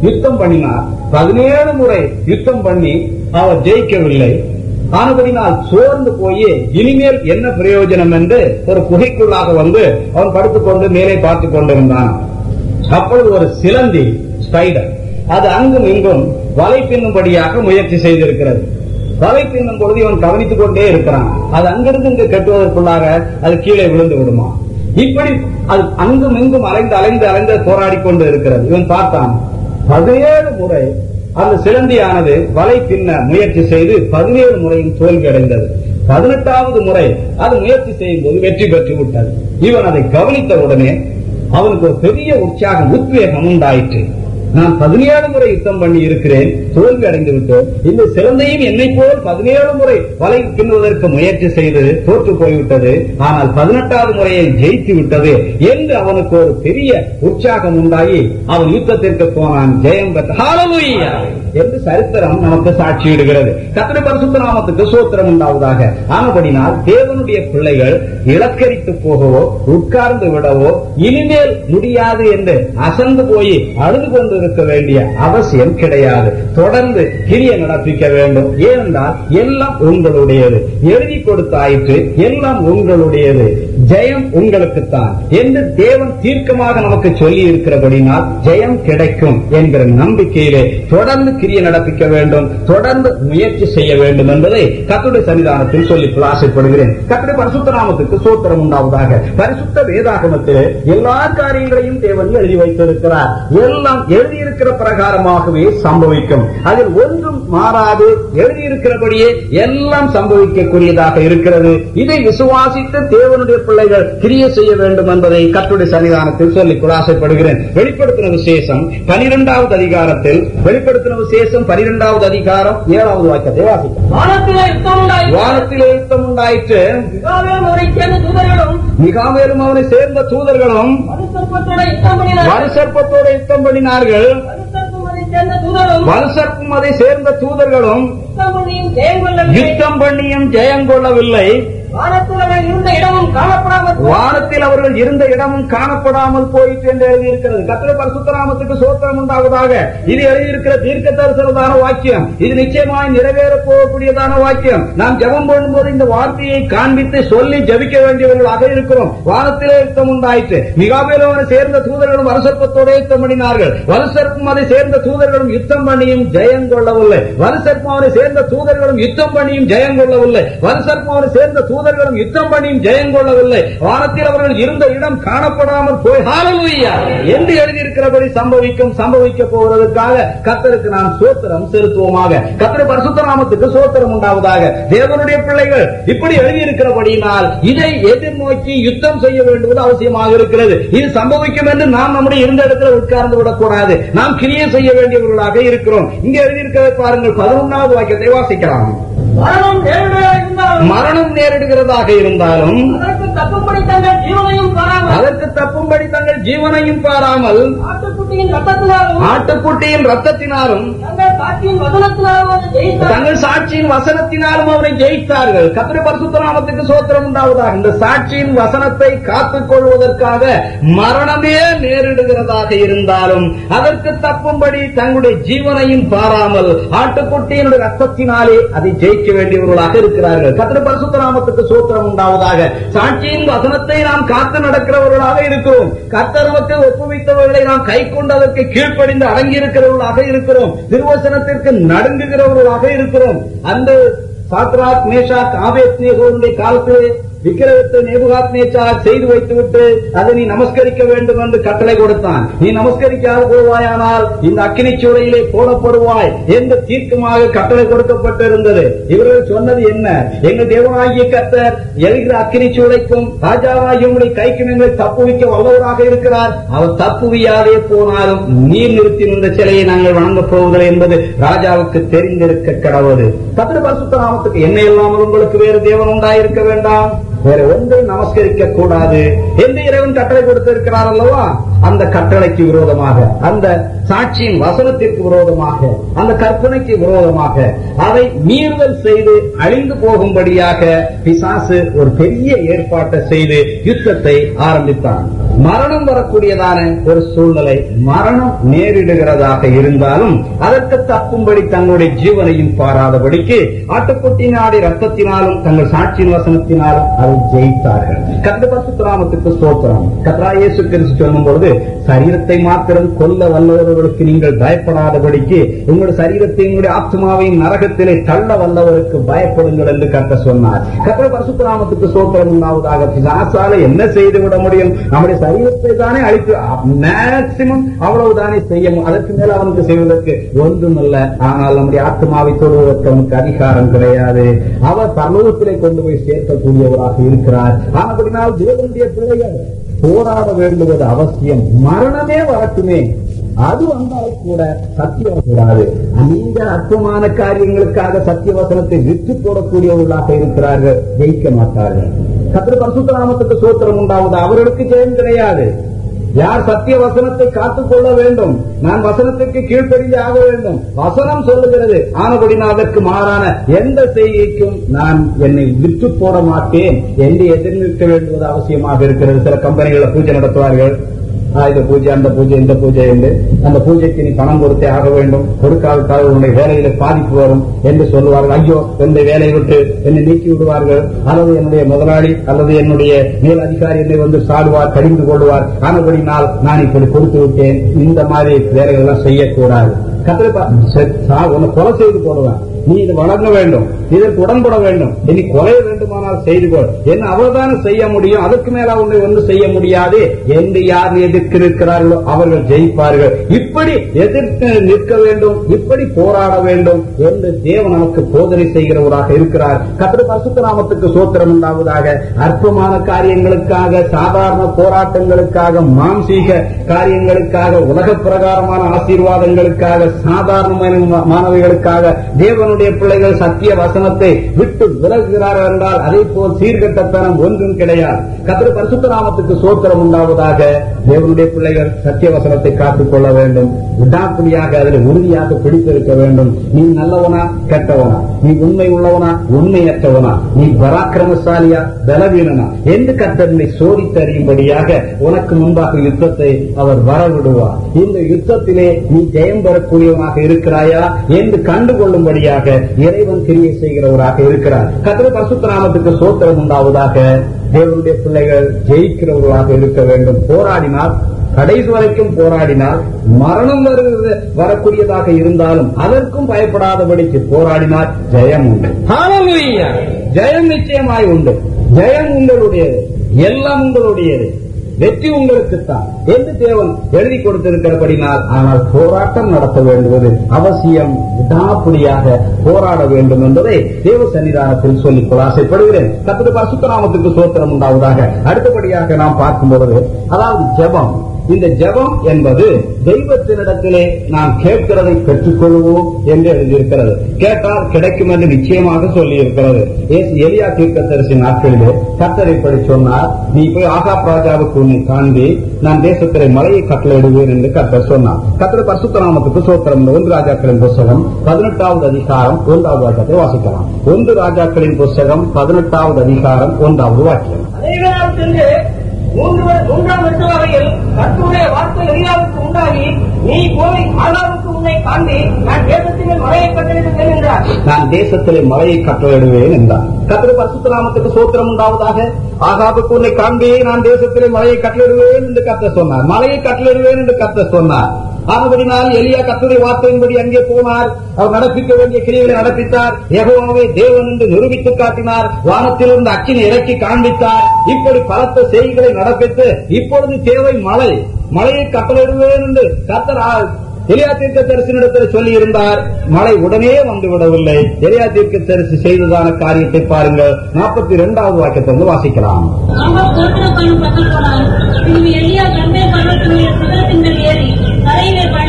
யுத்தம் பண்ணினார். பதினேழு முறை யுத்தம் பண்ணி அவர் ஜெயிக்கவில்லை. ஆனபடினால் சோர்ந்து போய் இனிமேல் என்ன பிரயோஜனம் என்று ஒரு குகைக்குள்ளாக வந்து அவன் படுத்துக்கொண்டு மேலே பார்த்துக் கொண்டிருந்தான். அப்பொழுது ஒரு சிலந்தி ஸ்பைடர் அது அங்கும் இங்கும் வலை பின்னும்படியாக முயற்சி செய்திருக்கிறது. வலை பின்னும் பொழுது இவன் கவனித்துக் கொண்டே இருக்கிறான். அது அங்கிருந்து இங்கு கட்டுவதற்குள்ளாக அது கீழே விழுந்து விடுமா? இப்படி அது அங்கும் இங்கும் அலைந்து அலைந்து அலைந்து போராடி கொண்டு இருக்கிறது. இவன் பார்த்தான் பதினேழு முறை அந்த சிலந்தியானது வலை பின்ன முயற்சி செய்து பதினேழு முறையும் தோல்வி அடைந்தது. பதினெட்டாவது முறை அது முயற்சி செய்யும் போது வெற்றி பெற்று விட்டது இவன் அதை கவனித்த உடனே அவனுக்கு ஒரு பெரிய உற்சாகம் உத்வேகம் உண்டாயிற்று. நான் பதினேழு முறை யுத்தம் பண்ணி இருக்கிறேன் தோல்வி அடைந்து விட்டோம். இந்த சிறந்தையும் என்னை போல் பதினேழு முறை வலை கிண்ணுவதற்கு முயற்சி செய்து தோற்று போய்விட்டது. ஆனால் பதினெட்டாவது முறையை ஜெயித்து விட்டது என்று அவனுக்கு ஒரு பெரிய உற்சாகம் உண்டாகி அவன் யுத்தத்திற்கு போனான். ஜெயம் பெற்ற என்று சரித்திரம் நமக்கு சாட்சியிடுகிறது. கத்திரி பரிசுத்த சூத்திரம் உண்டாவதாக. ஆனபடினால் தேவனுடைய பிள்ளைகள் இலக்கரித்து போகவோ உட்கார்ந்து விடவோ இனிமேல் முடியாது என்று அசந்து போய் அழுது கொண்டு இருக்க வேண்டிய அவசியம் கிடையாது. தொடர்ந்து கிரிய நடப்பிக்க வேண்டும். ஏனென்றால் எல்லாம் உங்களுடையது. எழுதி கொடுத்தாயிற்று எல்லாம் உங்களுடையது. ஜெயம் உங்களுக்குத்தான் என்று தேவன் தீர்க்கமாக நமக்கு சொல்லி இருக்கிறபடினால் ஜெயம் கிடைக்கும் என்கிற நம்பிக்கையிலே தொடர்ந்து கிரிய நடப்பிக்க வேண்டும் தொடர்ந்து முயற்சி செய்ய வேண்டும் என்பதை கத்துடைய சன்னிதானத்தில் சொல்லி ஆசைப்படுகிறேன் கத்துடைய பரிசுத்த நாமத்துக்கு சோத்திரம் உண்டாவதாக. பரிசுத்த வேதாகமத்தில் எல்லா காரியங்களையும் தேவன் எழுதி வைத்திருக்கிறார். எல்லாம் எழுதியிருக்கிற பிரகாரமாகவே சம்பவிக்கும். அதில் ஒன்றும் மாறாது எழுதியிருக்கிறபடியே எல்லாம் சம்பவிக்கக்கூடியதாக இருக்கிறது. இதை விசுவாசித்து தேவனுடைய பிள்ளைகள் கிரிய செய்ய வேண்டும் என்பதை கத்துடைய சன்னிதானத்தில் சொல்லிக் கொள்ள ஆசைப்படுகிறேன் வெளிப்படுத்தின விசேஷம் பனிரெண்டாவது அதிகாரத்தில் வெளிப்படுத்தின விசேஷம் பனிரெண்டாவது அதிகாரம் ஏழாவது வாக்கியத்தை வாசிக்கும் வானத்திலே யுத்தம் உண்டாயிற்று. மிகாமேலும் அவனை சேர்ந்த தூதர்களும் மனுசர்ப்பத்தோட யுத்தம் பண்ணினார்கள். வலுசற்பும் அதை சேர்ந்த தூதர்களும் யுத்தம் பண்ணியும் ஜெயம் கொள்ளவில்லை. வானத்தில் அவர்கள் இருந்த இடமும் காணப்படாமல் போயிட்டு வானத்தில் அவர்கள் இருந்த இடமும் காணப்படாமல் என்று எழுதியிருக்கிறது. கத்திர பரசுத்தராமத்துக்கு சோத்திரம் உண்டாவதாக. இது எழுதியிருக்கிற தீர்க்க தரிசனதான வாக்கியம். இது நிச்சயமாய் நிறைவேற போகக்கூடியதான வாக்கியம். நாம் ஜெபம் பண்ணும்போது இந்த வார்த்தையை காண்பித்து சொல்லி ஜபிக்க வேண்டியவர்களாக இருக்கிறோம். வானத்திலே யுத்தம் உண்டாயிற்று. மிகாபேலவனை சேர்ந்த தூதர்களும் வலுசற்பத்தோடு யுத்தம் பண்ணினார்கள். வலுசற்பும் அதை சேர்ந்த தூதர்களும் யுத்தம் பண்ணியும் ஜெயம் கொள்ளவில்லை. வலுசற்பும் அவனை சேர்ந்த தூதர்களும் யுத்தம் பண்ணியும் ஜெயம் கொள்ளவில்லை. வலுசற்பும் அவனை சேர்ந்த தூதர்களும் யுத்தம் பண்ணியும் ஜெயம் கொள்ளவில்லை. வானத்தில் அவர்கள் இருந்த இடம் காணப்படாமல் போய் என்று எழுதியிருக்கிறபடி சம்பவிக்கும் சம்பவிக்க போவதற்காக கத்தருக்கு நாம் சோத்திரம் செலுத்துவோமாக. கத்திர பரிசுத்த நாமத்துக்கு சோத்திரம் உண்டாவதாக. தேவனுடைய பிள்ளைகள் இப்படி எழுதியிருக்கிறபடியினால் இதை எதிர்நோக்கி யுத்தம் செய்ய வேண்டுவது அவசியமாக இருக்கிறது. இது சம்பவிக்கும் என்று நாம் நம்முடைய இருந்த இடத்துல உட்கார்ந்து விடக்கூடாது. நாம் கிரியை செய்ய வேண்டியவர்களாக இருக்கிறோம். இங்க எழுதியிருக்கிறதை பாருங்கள் பதினொன்றாவது வாக்கியத்தை வாசிக்கலாம். மரணம் நேரிடுகிறதாக இருந்தாலும் அதற்கு தப்புப்படி தங்கள் ஜீவனையும் பாராமல் அதற்கு தப்பும்படி தங்கள் ஜீவனையும் பாராமல் ஆட்டுக்குட்டியின் ரத்தத்தினாலும் ஆட்டுக்குட்டியின் ரத்தத்தினாலும் தங்கள் சாட்சியின் வசனத்தினாலும் அதை அவனை ஜெயித்தார்கள் கத்திர பரிசுத்தராமத்துக்கு சோத்திரம் உண்டாவதாக. இந்த சாட்சியின் வசனத்தை காத்துக் கொள்வதற்காக மரணமே நேரிடுகிறதாக இருந்தாலும் அதற்கு தப்பும்படி தங்களுடைய ஜீவனையும் பாராமல் ஆட்டுக்குட்டியினுடைய ரத்தத்தினாலே அதை ஜெயிக்க வேண்டியவர்களாக இருக்கிறார்கள். கத்திர பரிசுத்தராமத்துக்கு சோத்திரம் உண்டாவதாக. சாட்சியின் வசனத்தை நாம் காத்து நடக்கிறவர்களாக இருக்கிறோம். கத்தர்வத்தை ஒப்புவித்தவர்களை நாம் கை கொண்டு அதற்கு கீழ்ப்படிந்து அடங்கியிருக்கிறவர்களாக இருக்கிறோம். திருவசன திருவசனத்திற்கு நடுங்குகிறவர்களாக இருக்கிறோம். அந்த சாத்ராத் மேஷாக் ஆபேத் நேகோருடைய காலத்திலே விக்கிரகத்தை நேபுகாத்னேச்சார் செய்து வைத்துவிட்டு அதை நீ நமஸ்கரிக்க வேண்டும் என்று கட்டளை கொடுத்தான். நீ நமஸ்கரிக்காது போவாயானால் இந்த அக்கினி சூளையிலே போடப்படுவாய் என்று தீர்க்கமாக கட்டளை கொடுக்கப்பட்டிருந்தது. இவர்கள் சொன்னது என்ன? எங்கள் தேவனாகிய கத்தர் எழுகிற அக்கினி சூளைக்கும் ராஜாவாகிய உங்களுடைய கைக்கும் எங்களை தப்புவிக்க வல்லவராக இருக்கிறார். அவர் தப்புவியாதே போனாலும் நீர் நிறுத்தி நின்ற சிலையை நாங்கள் வணங்கப் போவதில்லை என்பது ராஜாவுக்கு தெரிந்திருக்க கடவுது கத்திர பரிசுத்த நாமத்துக்கு என்ன இல்லாமல் உங்களுக்கு வேறு தேவன் உண்டாயிருக்க வேண்டாம்? வேற ஒன்றை நமஸ்கரிக்க கூடாது என்று இறைவன் கட்டளை கொடுத்திருக்கிறார் அல்லவா? அந்த கட்டளைக்கு விரோதமாக அந்த சாட்சியின் வசனத்திற்கு விரோதமாக அந்த கற்பனைக்கு விரோதமாக அதை மீறுதல் செய்து அழிந்து போகும்படியாக பிசாசு ஒரு பெரிய ஏற்பாட்டை செய்து யுத்தத்தை ஆரம்பித்தான். மரணம் வரக்கூடியதான ஒரு சூழ்நிலை மரணம் நேரிடுகிறதாக இருந்தாலும் அதற்கு தப்பும்படி தங்களுடைய ஜீவனையும் பாராதபடிக்கு ஆட்டுக்குட்டினாடி ரத்தத்தினாலும் தங்கள் சாட்சியின் வசனத்தினாலும் அதை ஜெயித்தார்கள். கந்தபசுராமத்துக்கு சோத்திரம் கத்ரா இயேசு கிறிஸ்து சொல்லும் பொழுது சரீரத்தை மாத்திரம் கொல்ல வல்லவர்களுக்கு நீங்கள் பயப்படாதபடிக்கு உங்களுடைய சரீரத்தை உங்களுடைய ஆத்மாவையும் நரகத்திலே தள்ள வல்லவருக்கு பயப்படுங்கள் என்று கத்த சொன்னார். கத்திர பரசுராமத்துக்கு சோத்திரம் உண்டாவதாக பிசாசால என்ன செய்து விட முடியும்? நம்முடைய சரீரத்தை தானே அழித்து மேக்சிமம் அவ்வளவுதானே செய்ய அதற்கு மேல அவனுக்கு செய்வதற்கு ஒன்றுமல்ல. ஆனால் நம்முடைய ஆத்மாவை தொடுவதற்கு அவனுக்கு அதிகாரம் கிடையாது. அவர் பரலோகத்திலே கொண்டு போய் சேர்க்கக்கூடியவராக இருக்கிறார் ஆகையினால் தேவனுடைய பிள்ளைகள் போராட வேண்டுவது அவசியம். மரணமே வரட்டுமே. அது வந்தால் கூட சத்தியம் கூடாது அநீத அற்பமான காரியங்களுக்காக சத்தியவசனத்தை விற்று போடக்கூடியவர்களாக இருக்கிறார்கள். ஜெயிக்க மாட்டார்கள். கத்திர பரசுத்தராமத்துக்கு சோத்திரம் உண்டாவது? அவர்களுக்கு ஜெயம் கிடையாது. யார் சத்திய வசனத்தை காத்துக்கொள்ள வேண்டும்? நான் வசனத்திற்கு கீழ்ப்படிந்து ஆக வேண்டும். வசனம் சொல்லுகிறது ஆனபடினால் அதற்கு மாறான எந்த செய்திக்கும் நான் என்னை விற்று போட மாட்டேன். என்று எதிர்நிற்க வேண்டுவது அவசியமாக இருக்கிறது. சில கம்பெனிகளை பூஜை நடத்துவார்கள். ஆ, இந்த பூஜை அந்த பூஜை இந்த பூஜை என்று அந்த பூஜைக்கு நீ பணம் கொடுத்தே ஆக வேண்டும். கொடுக்காவிட்டால் உன்னுடைய வேலையில பாதிப்பு வரும் என்று சொல்லுவார்கள். ஐயோ என்னுடைய வேலையை விட்டு என்னை நீக்கி விடுவார்கள். அல்லது என்னுடைய முதலாளி அல்லது என்னுடைய மேல் அதிகாரி என்னை வந்து சாடுவார் கடிந்து கொள்வார். ஆனபடினால் நான் இப்படி கொடுத்து விட்டேன். இந்த மாதிரி வேலைகள் எல்லாம் செய்யக்கூடாது கத்திரப்பா உன்னை கொலை செய்து போடுவேன் நீ இது வழங்க வேண்டும். இதற்கு உடன்பட வேண்டும். இனி குறைய வேண்டுமானால் செய்து கொள் என்ன அவர்தான் செய்ய முடியும்? அதற்கு மேல அவங்க ஒன்று செய்ய முடியாது. என்று யார் எதிர்த்து நிற்கிறார்களோ அவர்கள் ஜெயிப்பார்கள். இப்படி எதிர்த்து நிற்க வேண்டும். இப்படி போராட வேண்டும் என்று தேவன் நமக்கு போதனை செய்கிறவராக இருக்கிறார். கத்திர பரிசுத்த நாமத்துக்கு சோத்திரம் உண்டாவதாக. அற்பமான காரியங்களுக்காக சாதாரண போராட்டங்களுக்காக மாம்சீக காரியங்களுக்காக உலக பிரகாரமான ஆசீர்வாதங்களுக்காக சாதாரணமான மாணவிகளுக்காக தேவனுடைய பிள்ளைகள் சத்திய வசனத்தை விட்டு விலகுகிறார் என்றால் அதே போல் சீர்கட்டத்தனம் ஒன்றும் கிடையாது. கத்திர பரிசுத்தராமத்துக்கு சோத்திரம் உண்டாவதாக தேவனுடைய பிள்ளைகள் சத்திய வசனத்தை காத்துக்கொள்ள வேண்டும். விடாக்குடியாக அதில் உறுதியாக பிடித்திருக்க வேண்டும். நீ நல்லவனா கெட்டவனா? நீ உண்மை உள்ளவனா உண்மையற்றவனா? நீ பராக்கிரமசாலியா பலவீனனா? என்று கத்தனை சோதித்தறியும்படியாக உனக்கு முன்பாக யுத்தத்தை அவர் வரவிடுவார். இந்த யுத்தத்திலே நீ ஜெயம் பெறக்கூடியவனாக இருக்கிறாயா? என்று கண்டுகொள்ளும்படியாக இறைவன் கிரியை செய்கிறவராக இருக்கிறார். கத்திர பசுத்தராமத்துக்கு சோத்திரம் உண்டாவதாக தேவனுடைய பிள்ளைகள் ஜெயிக்கிறவர்களாக இருக்க வேண்டும். போராடினால் கடைசி வரைக்கும் போராடினால் மரணம் வருகிறது வரக்கூடியதாக இருந்தாலும் அதற்கும் பயப்படாதபடிக்கு போராடினால் ஜெயம் உண்டு. ஜெயம் நிச்சயமாய் உண்டு. ஜெயம் உங்களுடையது. எல்லாம் உங்களுடையது. வெற்றி உங்களுக்குத்தான். என்று தேவன் எழுதி கொடுத்திருக்கிறபடினால் ஆனால் போராட்டம் நடத்த வேண்டுவது அவசியம். விடாப்பிடியாக போராட வேண்டும் என்பதை தேவ சன்னிதானத்தில் சொல்லிக்கொள்ள ஆசைப்படுகிறேன். கத்திர பசுத்தராமத்துக்கு சோத்திரம் உண்டாவதாக. அடுத்தபடியாக நாம் பார்க்கும் பொழுது அதாவது ஜெபம். இந்த ஜெபம் என்பது தெய்வத்தினிடத்திலே நாம் கேட்கிறதை பெற்றுக்கொள்வோம் என்று எழுதியிருக்கிறது. கேட்டால் கிடைக்கும் என்று நிச்சயமாக சொல்லி இருக்கிறது எலியா தீர்க்கதரிசி நாட்களிலே கத்தர் இப்படி சொன்னார் நீ போய் ஆகா ராஜாவுக்கு உன்னை காண்பி நான் தேசத்திலே மலையை கட்டளையிடுவேன் என்று கத்தர் சொன்னார். கத்தர் பரிசுத்தராமத்துக்கு சோத்திரம். ஒன்று ராஜாக்களின் புஸ்தகம் பதினெட்டாவது அதிகாரம் ஒன்றாவது வாக்கியத்தை வாசிக்கலாம். ஒன்று ராஜாக்களின் புஸ்தகம் பதினெட்டாவது அதிகாரம் ஒன்றாவது வாக்கியம். அநேகநாள் மூன்றாம் வருஷ வரையில் வார்த்தை எலியாவுக்கு உண்டாகி நீ போய் ஆகாவுக்கு உன்னை காண்பி நான் தேசத்திலே மலையை கட்டளிடுவேன் என்றார். நான் தேசத்திலே மலையை கட்டளிடுவேன் என்றார். கத்திர பரிசுத்தராமத்துக்கு சோத்திரம் உண்டாவதாக ஆகாபுக்கு உன்னை காண்டி நான் தேசத்திலே மலையை கட்டளிடுவேன் என்று கத்த சொன்னார். மலையை கட்டளையிடுவேன் என்று கத்த சொன்னார். ஆனபடினால் எளியா கத்துடைய வார்த்தையின்படி அங்கே போனார். அவர் நடப்பிக்க வேண்டிய கிரியைகளை நடப்பித்தார். யெகோவாவே தேவன் என்று நிரூபித்து காட்டினார். வானத்திலிருந்து அச்சினை இறக்கி காண்பித்தார். இப்படி பலத்த செய்திகளை நடப்பித்து இப்பொழுது தேவை மழை. மழையை கட்டளிடுவேன் என்று கத்தர் எலியா தீர்க்க தரிசனிடத்தில் சொல்லி இருந்தார் மழை உடனே வந்து விடவில்லை எலியா தீர்க்க தரிசி செய்ததான காரியத்தை பாருங்கள். நாற்பத்தி இரண்டாவது வாக்கியத்தை வந்து வாசிக்கலாம். எலியா கண்டே பர்வத்தினுடைய ஏறி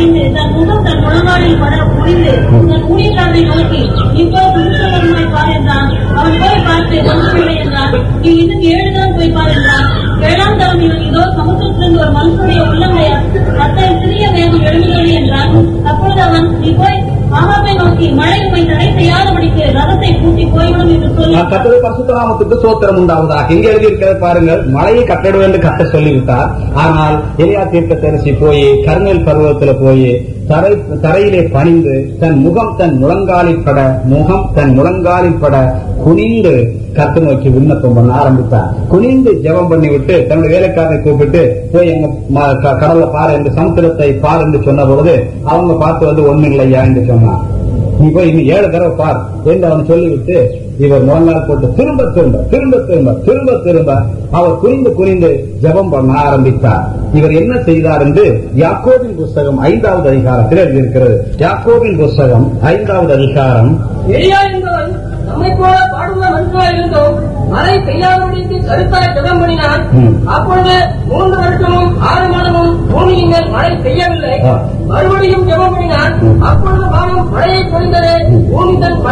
பணிந்து தன் முகம் தன் முழங்காலில் பட குனிந்து தன் ஊழியக்காரனை நோக்கி இப்போ புருஷவருமாய் பார் என்றான். அவன் போய் பார்த்து மனுஷனை என்றான். நீ இன்னும் ஏழு போய் பார் என்றான். ஏழாம் இதோ சமுத்திரத்திலிருந்து ஒரு மனுஷனுடைய உள்ளங்களை அத்தனை சிறிய வேகம் எழுந்துள்ளது என்றான். அப்பொழுது அவன் நீ போய் ஆகாபை நோக்கி மழை உண்மை தடை செய்யாதபடிக்கு ரதத்தை பூட்டி போய்விடும் என்று சொல்லி கத்தது பரிசுத்தராமத்துக்கு சோத்திரம் உண்டாவதாக இங்க எழுதியிருக்கிறது பாருங்கள். மழையை கட்டிடுவேன் என்று கத்த சொல்லிவிட்டார். ஆனால் எலியா தீர்க்க தரிசி போய் கர்மேல் பருவத்தில் போய் தரை தரையிலே பணிந்து தன் முகம் தன் முழங்காலில் பட முகம் தன் முழங்காலில் பட குனிந்து கத்து நோக்கி விண்ணப்பம் பண்ண ஆரம்பித்தார் குனிந்து ஜெபம் பண்ணி விட்டு தன்னுடைய வேலைக்காரனை கூப்பிட்டு போய் எங்க ம- க- கடல்ல பாரு என்று சமுத்திரத்தை பார் என்று சொன்ன பொழுது அவங்க பார்த்து வந்து ஒண்ணு இல்லையா? என்று சொன்னார். நீ போய் இன்னும் ஏழு தடவை பார் என்று அவன் சொல்லிவிட்டு இவர் முழங்கால் போட்டு திரும்ப திரும்ப திரும்ப திரும்ப திரும்ப திரும்ப அவர் குனிந்து குறிந்து ஜெபம் பண்ண ஆரம்பித்தார். இவர் என்ன செய்தார் என்று யாக்கோவின் புஸ்தகம் ஐந்தாவது அதிகாரத்தில் எழுதியிருக்கிறது. யாக்கோவின் புஸ்தகம் ஐந்தாவது அதிகாரம். நம்மை போல பாடுள்ள மனுஷனாய் இருந்தோம். மழை பெய்யாதபடிக்கு கருத்தாய் ஜெபம் பண்ணினான். அப்பொழுது மூன்று வருஷமும் ஆறு மாதமும் பூமியின் மேல் மழை பெய்யவில்லை. மறுபடியும் ஜெபம் பண்ணினான். அப்பொழுது வானம் மழையை பொழிந்தது. பூமி தன்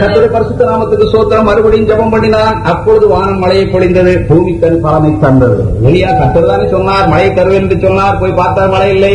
கர்த்தருடைய பரிசுத்த நாமத்துக்கு சோத்திரம் மறுபடியும் ஜெபம் பண்ணினான் அப்பொழுது வானம் மழையை பொழிந்தது. பூமி தன் பலனை தந்தது. எலியா கர்த்தர் தானே சொன்னார். மழை தருவேன் என்று சொன்னார். போய் பார்த்தார் மழை இல்லை.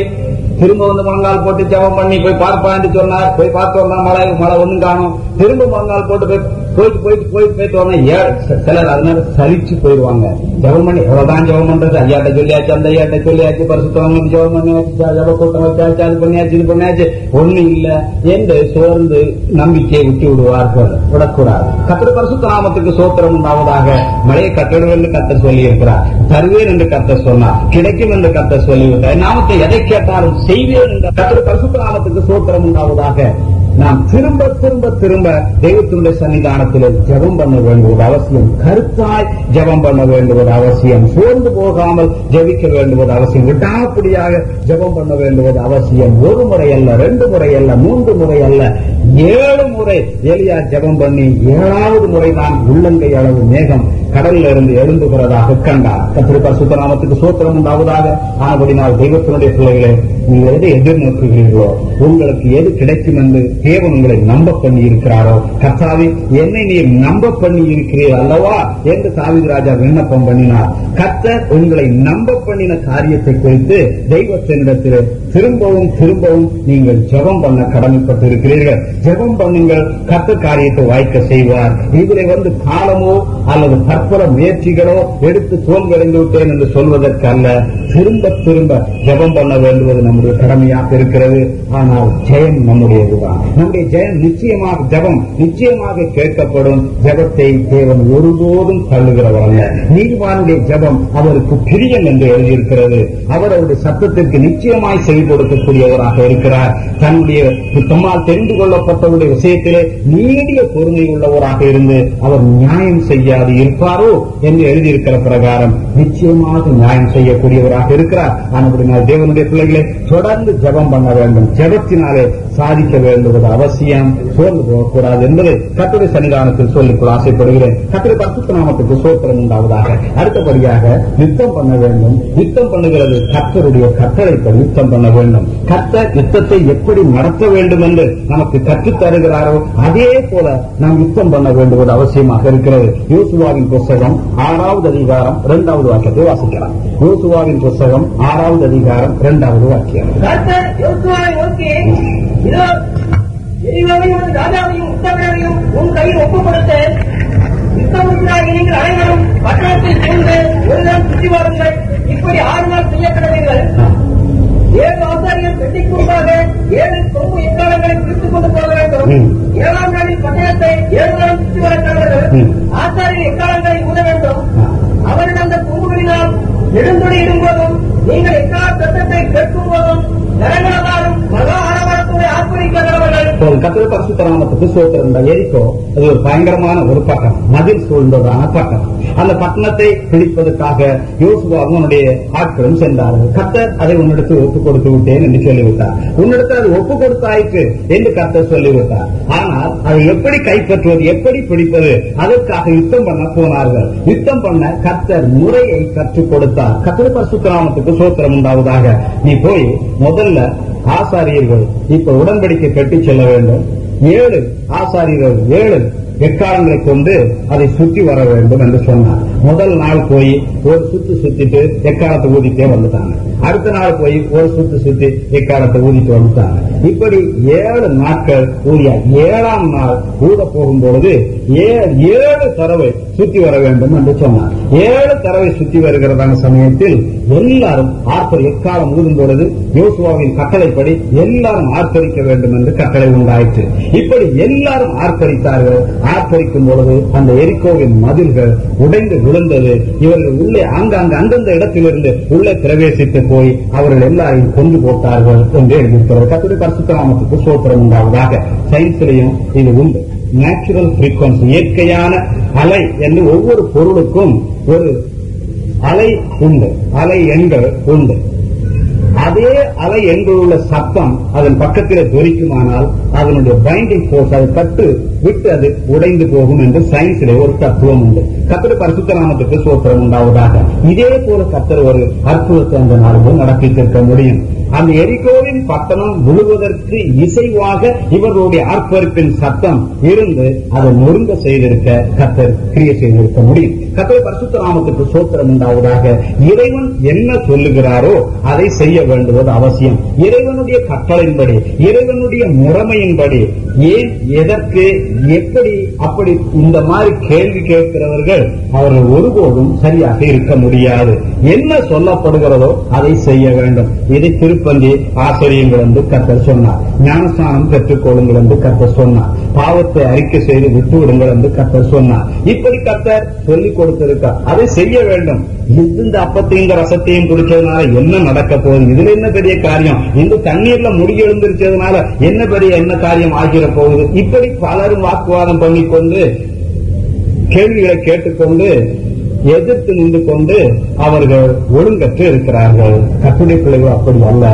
திரும்ப வந்து முழங்கால் போட்டு ஜெபம் பண்ணி போய் பார்ப்பா என்று சொன்னார். போய் பார்த்து வந்தா மழை மழை ஒண்ணும் காணும். திரும்ப முழங்கால் போட்டு போய் போயிட்டு போயிட்டு போயிட்டு போயிட்டு வந்தா சிலர் அதனால சலிச்சு போயிடுவாங்க. ஜபம் பண்ணி எவ்வளவுதான் ஜபம் பண்றது? ஐயாட்ட சொல்லியாச்சு அந்த ஐயாட்ட சொல்லியாச்சு பரிசுத்தவங்க ஜபம் பண்ணியாச்சு ஜப கூட்டம் வச்சாச்சு அது பண்ணியாச்சு இது பண்ணியாச்சு. ஒண்ணு இல்ல. என்று சோர்ந்து நம்பிக்கையை விட்டு விடுவார்கள் விடக்கூடாது. கத்திர பரிசுத்த நாமத்துக்கு சோத்திரம் உண்டாவதாக. மழையை கட்டிடுவேன் என்று கத்த சொல்லி இருக்கிறார் தருவேன் என்று கத்த சொன்னார். கிடைக்கும் என்று கத்த சொல்லிவிட்டார் நாமத்தை எதை கேட்டாலும் செய்வேன் என்ற கத்திர பரிசுத்த நாமத்துக்கு சோத்திரம் உண்டாவதாக. நாம் திரும்ப திரும்ப திரும்ப தெய்வத்தினுடைய சன்னிதானத்தில் ஜெபம் பண்ண வேண்டுவது அவசியம். கருத்தாய் ஜெபம் பண்ண வேண்டுவது அவசியம். சோர்ந்து போகாமல் ஜெபிக்க வேண்டுவது அவசியம். விடாப்பிடியாக ஜெபம் பண்ண வேண்டுவது அவசியம். ஒரு முறை அல்ல ரெண்டு முறை அல்ல மூன்று முறை அல்ல. ஏழு முறை எலியா ஜெபம் பண்ணி ஏழாவது முறை தான் உள்ளங்கை அளவு மேகம் கடல்ல இருந்து எழுந்துகிறதாக கண்டார். கத்திரி பரிசுத்த சூத்திரம் உண்டாவதாக. ஆனபடினால் தெய்வத்தினுடைய பிள்ளைகளே நீங்கள் எதை எதிர்நோக்குகிறீர்களோ உங்களுக்கு எது கிடைக்கும் என்று தேவன் உங்களை நம்ப பண்ணி இருக்கிறாரோ கர்த்தாவி என்னை நீர் நம்ப பண்ணி இருக்கிறீர் அல்லவா என்று தாவீது ராஜா விண்ணப்பம் பண்ணினார். கர்த்தர் உங்களை நம்ப பண்ணின காரியத்தை குறித்து தெய்வத்தினிடத்தில் திரும்பவும் திரும்பவும் நீங்கள் ஜெபம் பண்ண கடமைப்பட்டிருக்கிறீர்கள். ஜெபம் பண்ணுங்கள். கத்த காரியத்தை வாய்க்க செய்வார். இதிலே வந்து காலமோ அல்லது பற்பல முயற்சிகளோ எடுத்து தோல்வியடைந்து விட்டேன் என்று சொல்வதற்கு அல்ல திரும்ப திரும்ப ஜெபம் பண்ண வேண்டுவது நம்முடைய கடமையாக இருக்கிறது. ஆனால் ஜெயம் நம்முடையதுதான். நம்முடைய ஜெயம் நிச்சயமாக ஜெபம் நிச்சயமாக கேட்கப்படும். ஜெபத்தை தேவன் ஒருபோதும் தள்ளுகிறவர் அல்ல நீதிமானுடைய ஜெபம் அவருக்கு பிரியம் என்று எழுதியிருக்கிறது. அவர் அவருடைய சத்தத்திற்கு நிச்சயமாய் செய்து கொடுக்கக்கூடியவராக இருக்கிறார். தன்னுடைய சும்மா தெரிந்து கொள்ள கொள்ளப்பட்டவருடைய விஷயத்திலே நீடிய பொறுமை உள்ளவராக இருந்து அவர் நியாயம் செய்யாது இருப்பாரோ என்று எழுதியிருக்கிற பிரகாரம் நிச்சயமாக நியாயம் செய்யக்கூடியவராக இருக்கிறார். ஆனால் தேவனுடைய பிள்ளைகளை தொடர்ந்து ஜெபம் பண்ண வேண்டும். ஜபத்தினாலே சாதிக்க வேண்டுவது அவசியம். சோர்ந்து போகக்கூடாது என்பதை கட்டுரை சன்னிதானத்தில் சொல்லிக்கொள்ள ஆசைப்படுகிறேன். கட்டுரை பரிசுத்த நாமத்துக்கு சோத்திரம் உண்டாவதாக. அடுத்தபடியாக யுத்தம் பண்ண வேண்டும். யுத்தம் பண்ணுகிறது கத்தருடைய கட்டளைப்படி யுத்தம் பண்ண வேண்டும். கர்த்தர் யுத்தத்தை எப்படி நடத்த வேண்டும் என்று நமக்கு கற்றுத் தருகிறாரோ அதே போல நாம் யுத்தம் பண்ண வேண்டுவது அவசியமாக இருக்கிறது. யோசுவாவின் புஸ்தகம் ஆறாவது அதிகாரம் இரண்டாவது வாக்கியத்தை வாசிக்கலாம். யோசுவாவின் புஸ்தகம் ஆறாவது அதிகாரம் இரண்டாவது வாக்கியம். இதோ எரிவாவையும் உன் ராஜாவையும் உத்தரவையும் உன் கையில் ஒப்புக் கொடுத்தேன் யுத்தமுற்றாகி நீங்கள் அனைவரும் பட்டணத்தை சூழ்ந்து ஒரு நாள் சுற்றி வாருங்கள் இப்படி ஆறு நாள் செய்யப்படுவீர்கள் ஏழு ஆசாரியர் பெட்டிக்கு முன்பாக ஏழு கொம்பு எக்காலங்களை பிடித்துக் கொண்டு போக வேண்டும் ம். ஏழாம் நாளில் பட்டணத்தை ஏழு நாள் சுற்றி வர கடவுள் ம். ஆசாரியர் எக்காலங்களை கத்திர கிராமத்துக்கு சோத்திருந்த எரிக்கோ அது ஒரு பயங்கரமான ஒரு பட்டம் மதில் சூழ்ந்த ஒரு பட்டம் அந்த பட்டணத்தை பிடிப்பதற்காக யோசுவாவும் அவனுடைய ஆட்களும் சென்றார்கள். கத்தர் அதை உன்னிடத்தில் ஒப்புக் கொடுத்து விட்டேன் என்று சொல்லிவிட்டார். உன்னிடத்தில் அது ஒப்புக் கொடுத்தாயிற்று என்று கத்தர் சொல்லிவிட்டார். ஆனால் அதை எப்படி கைப்பற்றுவது எப்படி பிடிப்பது அதற்காக யுத்தம் பண்ண போனார்கள். யுத்தம் பண்ண கத்தர் முறையை கற்றுக் கொடுத்தார். கத்தர் பரிசுத்த கிராமத்துக்கு சோத்திரம் உண்டாவதாக. நீ போய் முதல்ல ஆசாரியர்கள் இப்ப உடன்படிக்கை கட்டி செல்ல வேண்டும். ஏழு ஆசாரியர்கள் ஏழு எக்காலங்களை கொண்டு அதை சுற்றி வர வேண்டும் என்று சொன்னார். முதல் நாள் போய் ஒரு சுத்து சுத்திட்டு எக்காலத்தை ஊதிட்டே வந்துட்டாங்க. அடுத்த நாள் போய் ஒரு சுத்து சுத்தி எக்காலத்தை ஊதிட்டு வந்துட்டாங்க. இப்படி ஏழு நாட்கள் ஊதியா ஏழாம் நாள் ஊத போகும் பொழுது ஏழு தரவை சுத்தி வர வேண்டும் என்று சொன்னார். ஏழு தரவை சுத்தி வருகிறதான சமயத்தில் எல்லாரும் ஆர்ப்பரி எக்காலம் ஊதும் பொழுது யோசுவாவின் கட்டளைப்படி எல்லாரும் ஆர்ப்பரிக்க வேண்டும் என்று கட்டளை உண்டாயிற்று. இப்படி எல்லாரும் ஆர்ப்பரித்தார்கள் ஆர்ப்பரிக்கும் பொழுது அந்த எரிக்கோவின் மதில்கள் உடைந்து விழுந்தது. இவர்கள் உள்ளே ஆங்காங்கு அந்தந்த இடத்திலிருந்து உள்ளே பிரவேசித்து போய் அவர்கள் எல்லாரையும் கொண்டு போட்டார்கள் என்று எழுதியிருக்கிறார் கத்துடைய பரிசுத்தராமத்துக்கு சோத்திரம் உண்டாவதாக. சயின்ஸ்லையும் இது உண்டு. நேச்சுரல் பிரீக்வன்சி இயற்கையான அலை என்று ஒவ்வொரு பொருளுக்கும் ஒரு அலை உண்டு. அலை எண்கள் உண்டு. அதே அலை எண்கள் உள்ள சத்தம் அதன் பக்கத்திலே துரிக்குமானால் அதனுடைய பைண்டிங் போர்ஸ் அது கட்டு விட்டு அது உடைந்து போகும் என்று சயின்ஸிலே ஒரு தத்துவம் உண்டு. கத்திர பரிசுத்தராமத்துக்கு சோத்திரம் உண்டாவதாக. இதே போல கத்தர் ஒரு அற்புதத்தை அந்த நாளில் நடப்பித்திருக்க முடியும். அந்த எரிகோவின் பட்டணம் முழுவதற்கு இசைவாக இவர்களுடைய ஆர்ப்பரிப்பின் சத்தம் இருந்து அதை நொறுங்க செய்திருக்க கத்தர் கிரியை செய்திருக்க முடியும். கத்தர் பரிசுத்த நாமத்துக்கு சோத்திரம் உண்டாவதாக. இறைவன் என்ன சொல்லுகிறாரோ அதை செய்ய வேண்டுவது அவசியம். இறைவனுடைய கட்டளையின்படி இறைவனுடைய முறைமையின்படி ஏன் எதற்கு எப்படி அப்படி இந்த மாதிரி கேள்வி கேட்கிறவர்கள் அவர்கள் ஒருபோதும் சரியாக இருக்க முடியாது. என்ன சொல்லப்படுகிறதோ அதை செய்ய வேண்டும். இதை திருப்பந்தி ஆசிரியங்கள் என்று கத்தர் சொன்னார். ஞானஸ்தானம் பெற்றுக்கொள்ளுங்கள் என்று கத்தர் சொன்னார். பாவத்தை அறிக்கை செய்து விட்டு விடுங்கள் என்று கத்தர் சொன்னார். இப்படி கத்தர் சொல்லிக் கொடுத்திருக்கார் அதை செய்ய வேண்டும். இந்த அப்பத்தையும் ரசத்தையும் குடிச்சதுனால என்ன நடக்க போகுது? இதுல என்ன பெரிய காரியம்? இந்த தண்ணீர்ல முடி எழுந்திருச்சதுனால என்ன பெரிய என்ன காரியம் ஆகிற போகுது? இப்படி பலரும் வாக்குவாதம் பண்ணிக்கொண்டு கேள்விகளை கேட்டுக்கொண்டு எதிர்த்து நின்று கொண்டு அவர்கள் ஒழுங்கற்று இருக்கிறார்கள். கட்டுரை பிள்ளைகள் அப்படி அல்ல.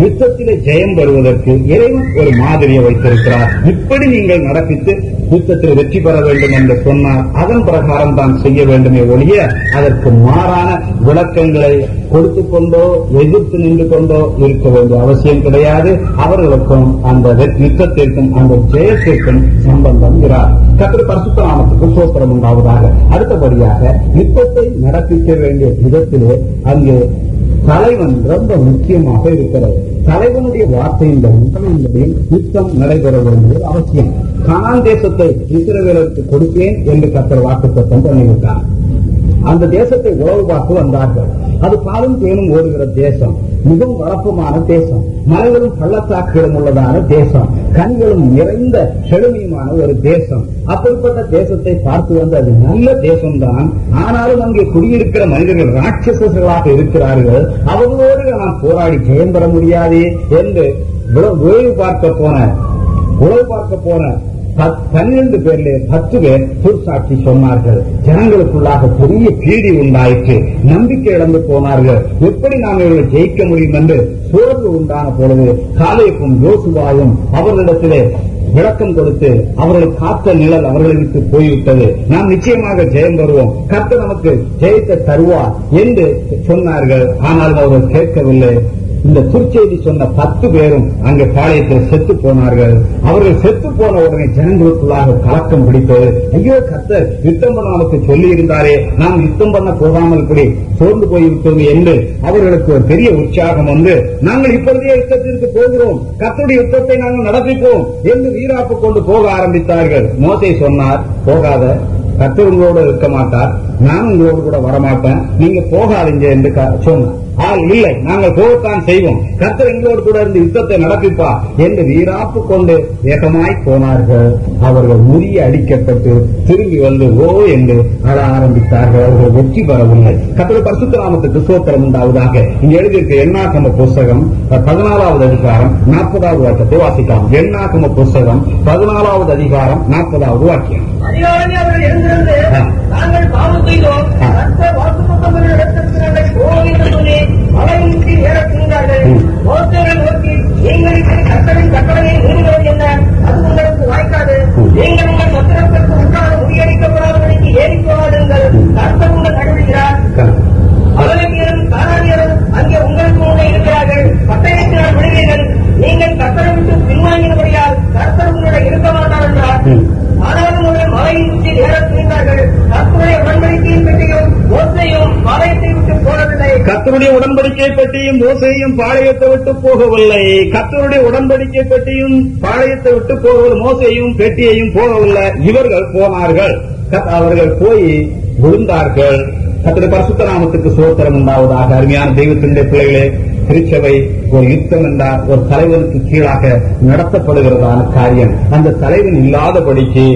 யுத்தத்திலே ஜெயம் பெறுவதற்கு இறைவன் ஒரு மாதிரியை வைத்திருக்கிறார். இப்படி நீங்கள் நடப்பித்து யுத்தத்தில் வெற்றி பெற வேண்டும் என்று சொன்னால் அதன் பிரகாரம் தான் செய்ய வேண்டுமே ஒழிய அதற்கு மாறான விளக்கங்களை கொடுத்துக் கொண்டோ எதிர்த்து நின்று கொண்டோ இருக்க வேண்டிய அவசியம் கிடையாது. அவர்களுக்கும் அந்த யுத்தத்திற்கும் அந்த ஜெயத்திற்கும் சம்பந்தம் இராது. கத்திர பரசுத்தராமத்துக்கு சோத்திரம் உண்டாவதாக. அடுத்தபடியாக யுத்தத்தை நடப்பிக்க வேண்டிய விதத்திலே அங்கே தலைவன் ரொம்ப முக்கியமாக இருக்கிறது தலைவனுடைய வார்த்தையின்படியும் என்பதையும் யுத்தம் நடைபெற வேண்டியது அவசியம். கானான் தேசத்தை இஸ்ரவேலருக்கு கொடுப்பேன் என்று கத்தர் சத்தம் பண்ணிவிட்டார். அந்த தேசத்தை உழவு பார்த்து வந்தார்கள். அது பாலும் தேனும் ஓடுகிற தேசம். மிகவும் வளப்பமான தேசம். மலைகளும் பள்ளத்தாக்குகளும் உள்ளதான தேசம். கண்களும் நிறைந்த செழுமையுமான ஒரு தேசம். அப்படிப்பட்ட தேசத்தை பார்த்து வந்து அது நல்ல தேசம்தான். ஆனாலும் அங்கே குடியிருக்கிற மனிதர்கள் ராட்சசர்களாக இருக்கிறார்கள். அவர்களோடு நாம் போராடி ஜெயம் பெற முடியாதே என்று உழவு ஓய்வு பார்க்க போன உழவு பார்க்க போன பன்னிரண்டு பேர்ல பத்து பேர் பொற்சாட்சி சொன்னார்கள். ஜனங்களுக்குள்ளாக பெரிய பீடி உண்டாயிற்று. நம்பிக்கை இழந்து போனார்கள். எப்படி நாம் இவர்களை ஜெயிக்க முடியும் என்று சோர்வு உண்டான பொழுது காலைக்கும் யோசுவாயும் அவர்களிடத்திலே விளக்கம் கொடுத்து அவர்களை காத்த நிழல் அவர்களை விட்டு போய்விட்டது. நாம் நிச்சயமாக ஜெயம் பெறுவோம் கத்த நமக்கு ஜெயத்தை தருவார் என்று சொன்னார்கள். ஆனால் அவர்கள் கேட்கவில்லை. இந்த துர்ச்செய்தி சொன்ன பத்து பேரும் அங்கே பாளையத்தில் செத்து போனார்கள். அவர்கள் செத்து போன உடனே ஜனங்களுக்குள்ளாக கலக்கம் பிடித்தது ஐயோ கத்தர் யுத்தம் பண்ண நமக்கு சொல்லி இருந்தாரே நாம் யுத்தம் பண்ண போகாமல் இப்படி சோர்ந்து போய்விட்டோம் என்று அவர்களுக்கு ஒரு பெரிய உற்சாகம் வந்து நாங்கள் இப்பொழுதே யுத்தத்திற்கு போகிறோம். கத்தருடைய யுத்தத்தை நாங்கள் நடத்திப்போம் என்று வீராப்பு கொண்டு போக ஆரம்பித்தார்கள். மோசை சொன்னார் போகாத. கத்தர் உங்களோடு இருக்க மாட்டார். நான் உங்களோடு கூட வரமாட்டேன். நீங்க போகாதீங்க என்று சொன்னார். ஆள் இல்லை. நாங்கள் போகத்தான் செய்வோம். கர்த்தர் எங்களோடு கூட இருந்து யுத்தத்தை நடப்பிப்பா என்று வீராப்பு கொண்டு வேகமாய் போனார்கள். அவர்கள் முறிய அடிக்கப்பட்டு திரும்பி வந்து ஓ என்று அழ ஆரம்பித்தார்கள். அவர்கள் வெற்றி பெறவில்லை. கர்த்தர் பரிசுத்த நாமத்துக்கு சோத்திரம் உண்டாவதாக. இங்க எழுதியிருக்க எண்ணாக்கம புஸ்தகம் பதினாலாவது அதிகாரம் நாற்பதாவது வாக்கியத்தை வாசிக்கலாம். எண்ணாக்கம புஸ்தகம் பதினாலாவது அதிகாரம் நாற்பதாவது வாக்கியம். நாங்கள் பாவம் செய்தோம். ஆ. கர்த்தர் வாக்குத்தத்தம் இடத்திற்கு நாங்கள் போவோம் என்று சொல்லி மலையின் கீழ் ஏறத்துகிறார்கள் ம். மோசேயை நோக்கி நீங்கள் இப்படி கர்த்தரின் கட்டளையை மீறுகிறது என்ன? அது உங்களுக்கு வாய்க்காது. நீங்கள் உங்கள் சத்திரத்திற்கு உட்கார முறியடிக்கப்படாதபடிக்கு ஏறி போகாதுங்கள் கர்த்தர் உங்கள் நடுவுகிறார் அவலக்கியரும் காராணியரும் அங்கே உங்களுக்கு முன்னே இருக்கிறார்கள். பட்டயத்தினால் விடுவீர்கள் நீங்கள் கர்த்தரை விட்டு பின்வாங்கினபடியால் கர்த்தர் உங்களுடைய இருக்க மாட்டார் என்றார். ஆனாலும் அவர்கள் மலையின் உச்சியில் ஏறத் துணிந்தார்கள் மோசையும் பாளையத்தை விட்டு போகவில்லை. கத்தருடைய உடன்படிக்கை பற்றியும் மோசையும் பாளையத்தை விட்டு போகவில்லை. கத்தருடைய உடன்படிக்கை பற்றியும் பாளையத்தை விட்டு போகவில்லை. மோசையும் பெட்டியையும் போகவில்லை. இவர்கள் போனார்கள். அவர்கள் போய் விழுந்தார்கள். கத்திர பரிசுத்த நாமத்துக்கு சோத்திரம் உண்டாவதாக. அருமையான தெய்வத்தினுடைய பிள்ளைகளே திருச்சபை ஒரு யுத்தம் என்றால் ஒரு தலைவனுக்கு கீழாக நடத்தப்படுகிறதான காரியம். அந்த தலைவன் இல்லாதபடிக்கு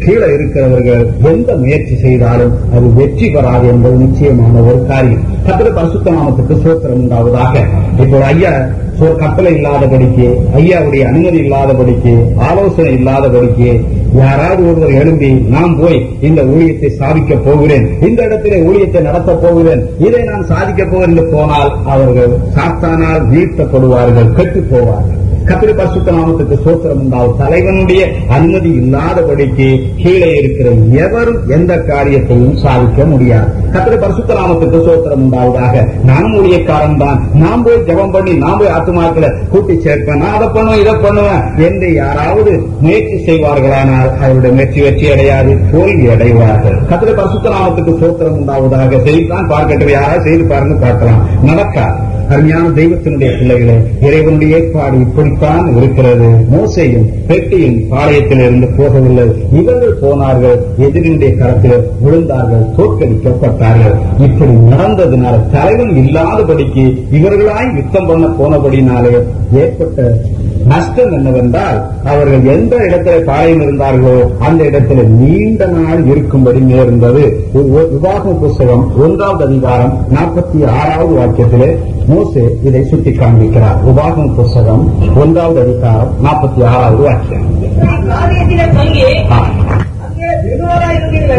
கீழே இருக்கிறவர்கள் எந்த முயற்சி செய்தாலும் அது வெற்றி பெறாது என்பது நிச்சயமான ஒரு காரியம். கத்திர பரிசுத்த நாமத்துக்கு சோத்திரம் உண்டாவதாக. இப்போ ஐயா சோ- கட்டளை இல்லாதபடிக்கு ஐயாவுடைய அனுமதி இல்லாதபடிக்கு ஆலோசனை இல்லாதபடிக்கு யாராவது ஒருவர் எழும்பி நான் போய் இந்த ஊழியத்தை சாதிக்க போகிறேன் இந்த இடத்திலே ஊழியத்தை நடத்தப் போகிறேன் இதை நான் சாதிக்க போகிறேன் என்று போனால் அவர்கள் சாத்தானால் வீழ்த்தப்படுவார்கள் கெட்டுப் போவார்கள். கத்திரி பரிசுத்த நாமத்துக்கு சோத்திரம் உண்டாகும். தலைவனுடைய அனுமதி இல்லாதபடிக்கு கீழே இருக்கிற எவரும் எந்த காரியத்தையும் சாதிக்க முடியாது. கத்திரி பரிசுத்த நாமத்துக்கு சோத்திரம் உண்டாவதாக. நானும் ஊழியக்காரன் தான். நான் போய் ஜெபம் பண்ணி நான் போய் ஆத்துமாக்களை கூட்டி சேர்ப்பேன். நான் அதை பண்ணுவேன் இதை பண்ணுவேன் என்று யாராவது முயற்சி செய்வார்களானால் அவருடைய முயற்சி வெற்றி அடையாது தோல்வி அடைவார்கள். கத்திரி பரிசுத்த நாமத்துக்கு சோத்திரம் உண்டாவதாக. செய்துதான் பார்க்கட்டும். யாராவது செய்து பாருங்க பார்க்கலாம். நடக்காது. அருமையான தெய்வத்தினுடைய பிள்ளைகளே இறைவனுடைய ஏற்பாடு இப்படித்தான் இருக்கிறது. மோசையும் பெட்டியும் பாளையத்தில் இருந்து போகவில்லை. இவர்கள் போனார்கள் எதிரினுடைய கரத்தில் விழுந்தார்கள் தோற்கடிக்கப்பட்டார்கள். இப்படி நடந்ததுனால தலைவன் இல்லாதபடிக்கு இவர்களாய் யுத்தம் பண்ண போனபடினாலே ஏற்பட்ட நஷ்டம் என்னவென்றால் அவர்கள் எந்த இடத்துல பாளையம் இருந்தார்களோ அந்த இடத்துல நீண்ட நாள் இருக்கும்படி நேர்ந்தது. உ- விவாக புஸ்தகம் ஒன்றாவது அதிகாரம் நாற்பத்தி ஆறாவது வாக்கியத்திலே மோசே இதை சுட்டி காண்பிக்கிறார் விவாகம் புஸ்தகம் ஒன்றாவது அதிகாரம் நாற்பத்தி ஆறாவது வாக்கியம்.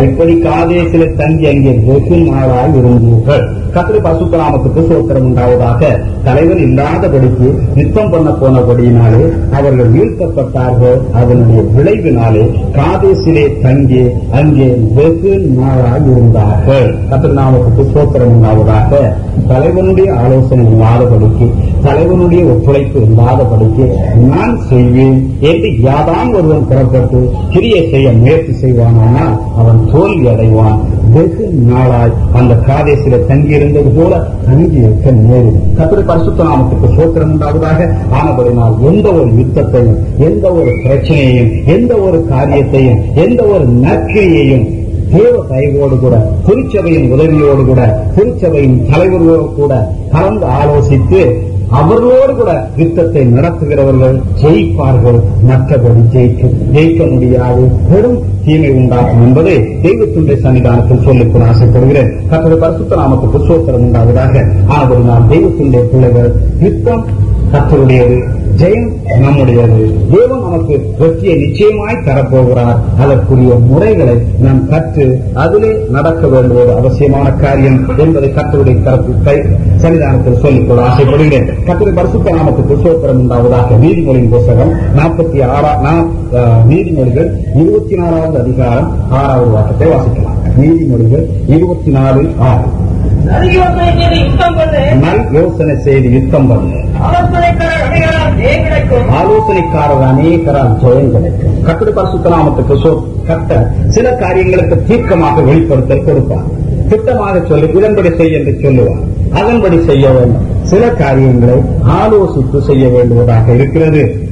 இப்படி காதேசில தங்கி அங்கே வெகு நாளாய் இருந்தீர்கள். கத்திரி பசுப்பராமத்துக்கு சோத்திரம் உண்டாவதாக தலைவர் இல்லாதபடிக்கு யுத்தம் பண்ண போனபடியினாலே அவர்கள் வீழ்த்தப்பட்டார்கள். அதனுடைய விளைவினாலே காதேசிலே தங்கி அங்கே வெகு நாளாக இருந்தார்கள். கத்திரி நாமத்துக்கு சோத்திரம் உண்டாவதாக தலைவனுடைய ஆலோசனை இல்லாதபடிக்கு தலைவனுடைய ஒத்துழைப்பு இல்லாதபடிக்கு நான் செய்வேன் என்று யாதான் ஒருவன் புறப்பட்டு கிரியை செய்ய முயற்சி செய்வானானால் அவன் தோல்வி அடைவான். வெகு நாளாய் அந்த காதேசில தங்கியிருந்தது போல தங்கி இருக்க நேரும் கத்திரி பரிசுத்த நாமத்துக்கு சோத்திரம் உண்டாவதாக. ஆனபடினால் எந்த ஒரு யுத்தத்தையும் எந்த ஒரு பிரச்சனையையும் எந்த ஒரு காரியத்தையும் எந்த ஒரு நற்கிரியையும் தேவ தயவோடு கூட திருச்சபையின் உதவியோடு கூட திருச்சபையின் தலைவர்களோடு கூட கலந்து ஆலோசித்து அவர்களோடு கூட யுத்தத்தை நடத்துகிறவர்கள் ஜெயிப்பார்கள். மற்றபடி ஜெயிக்க ஜெயிக்க முடியாது. பெரும் தீமை உண்டாகும் என்பதை தெய்வத்துடைய சன்னிதானத்தில் சொல்லிக் ஆசைப்படுகிறேன். கத்தோட பரிசுத்த நாமத்துக்கு சோத்திரம் உண்டாவதாக. ஆனபடி நாம் தெய்வத்துடைய பிள்ளைகள் யுத்தம் கத்தருடையது ஜெயம் நம்முடையது. தேவன் நமக்கு வெற்றியை நிச்சயமாய் தரப்போகிறார். அதற்குரிய முறைகளை நாம் கற்று அதிலே நடக்க வேண்டுவது அவசியமான காரியம் என்பதை கத்தருடைய தரப்பு கை சன்னிதானத்தில் சொல்லிக்கொள்ள ஆசைப்படுகிறேன். கத்தருடைய பரிசுத்த நாமத்துக்கு சோத்திரம் உண்டாவதாக நீதிமொழியின் புஸ்தகம் நாற்பத்தி ஆறாம் நா- அஹ், நீதிமொழிகள் இருபத்தி நாலாவது அதிகாரம் ஆறாவது வாக்கத்தை வாசிக்கலாம். நீதிமொழிகள் இருபத்தி நாலு ஆறு. நல் யோசனை செய்து யுத்தம் பண்ணு. ஆலோசனைக்காரர் ஜெயம் கிடைக்கும் ஆலோசனைக்காரர் அநேகரால் ஜெயம் கிடைக்கும். கட்டட பரிசுத்த நாமத்துக்கு கட்ட சில காரியங்களுக்கு தீர்க்கமாக வெளிப்படுத்தல் கொடுப்பார். திட்டமாக சொல்லி இதன்படி செய் என்று சொல்லுவார். அதன்படி செய்ய வேண்டும். சில காரியங்களை ஆலோசித்து செய்ய வேண்டுவதாக இருக்கிறது.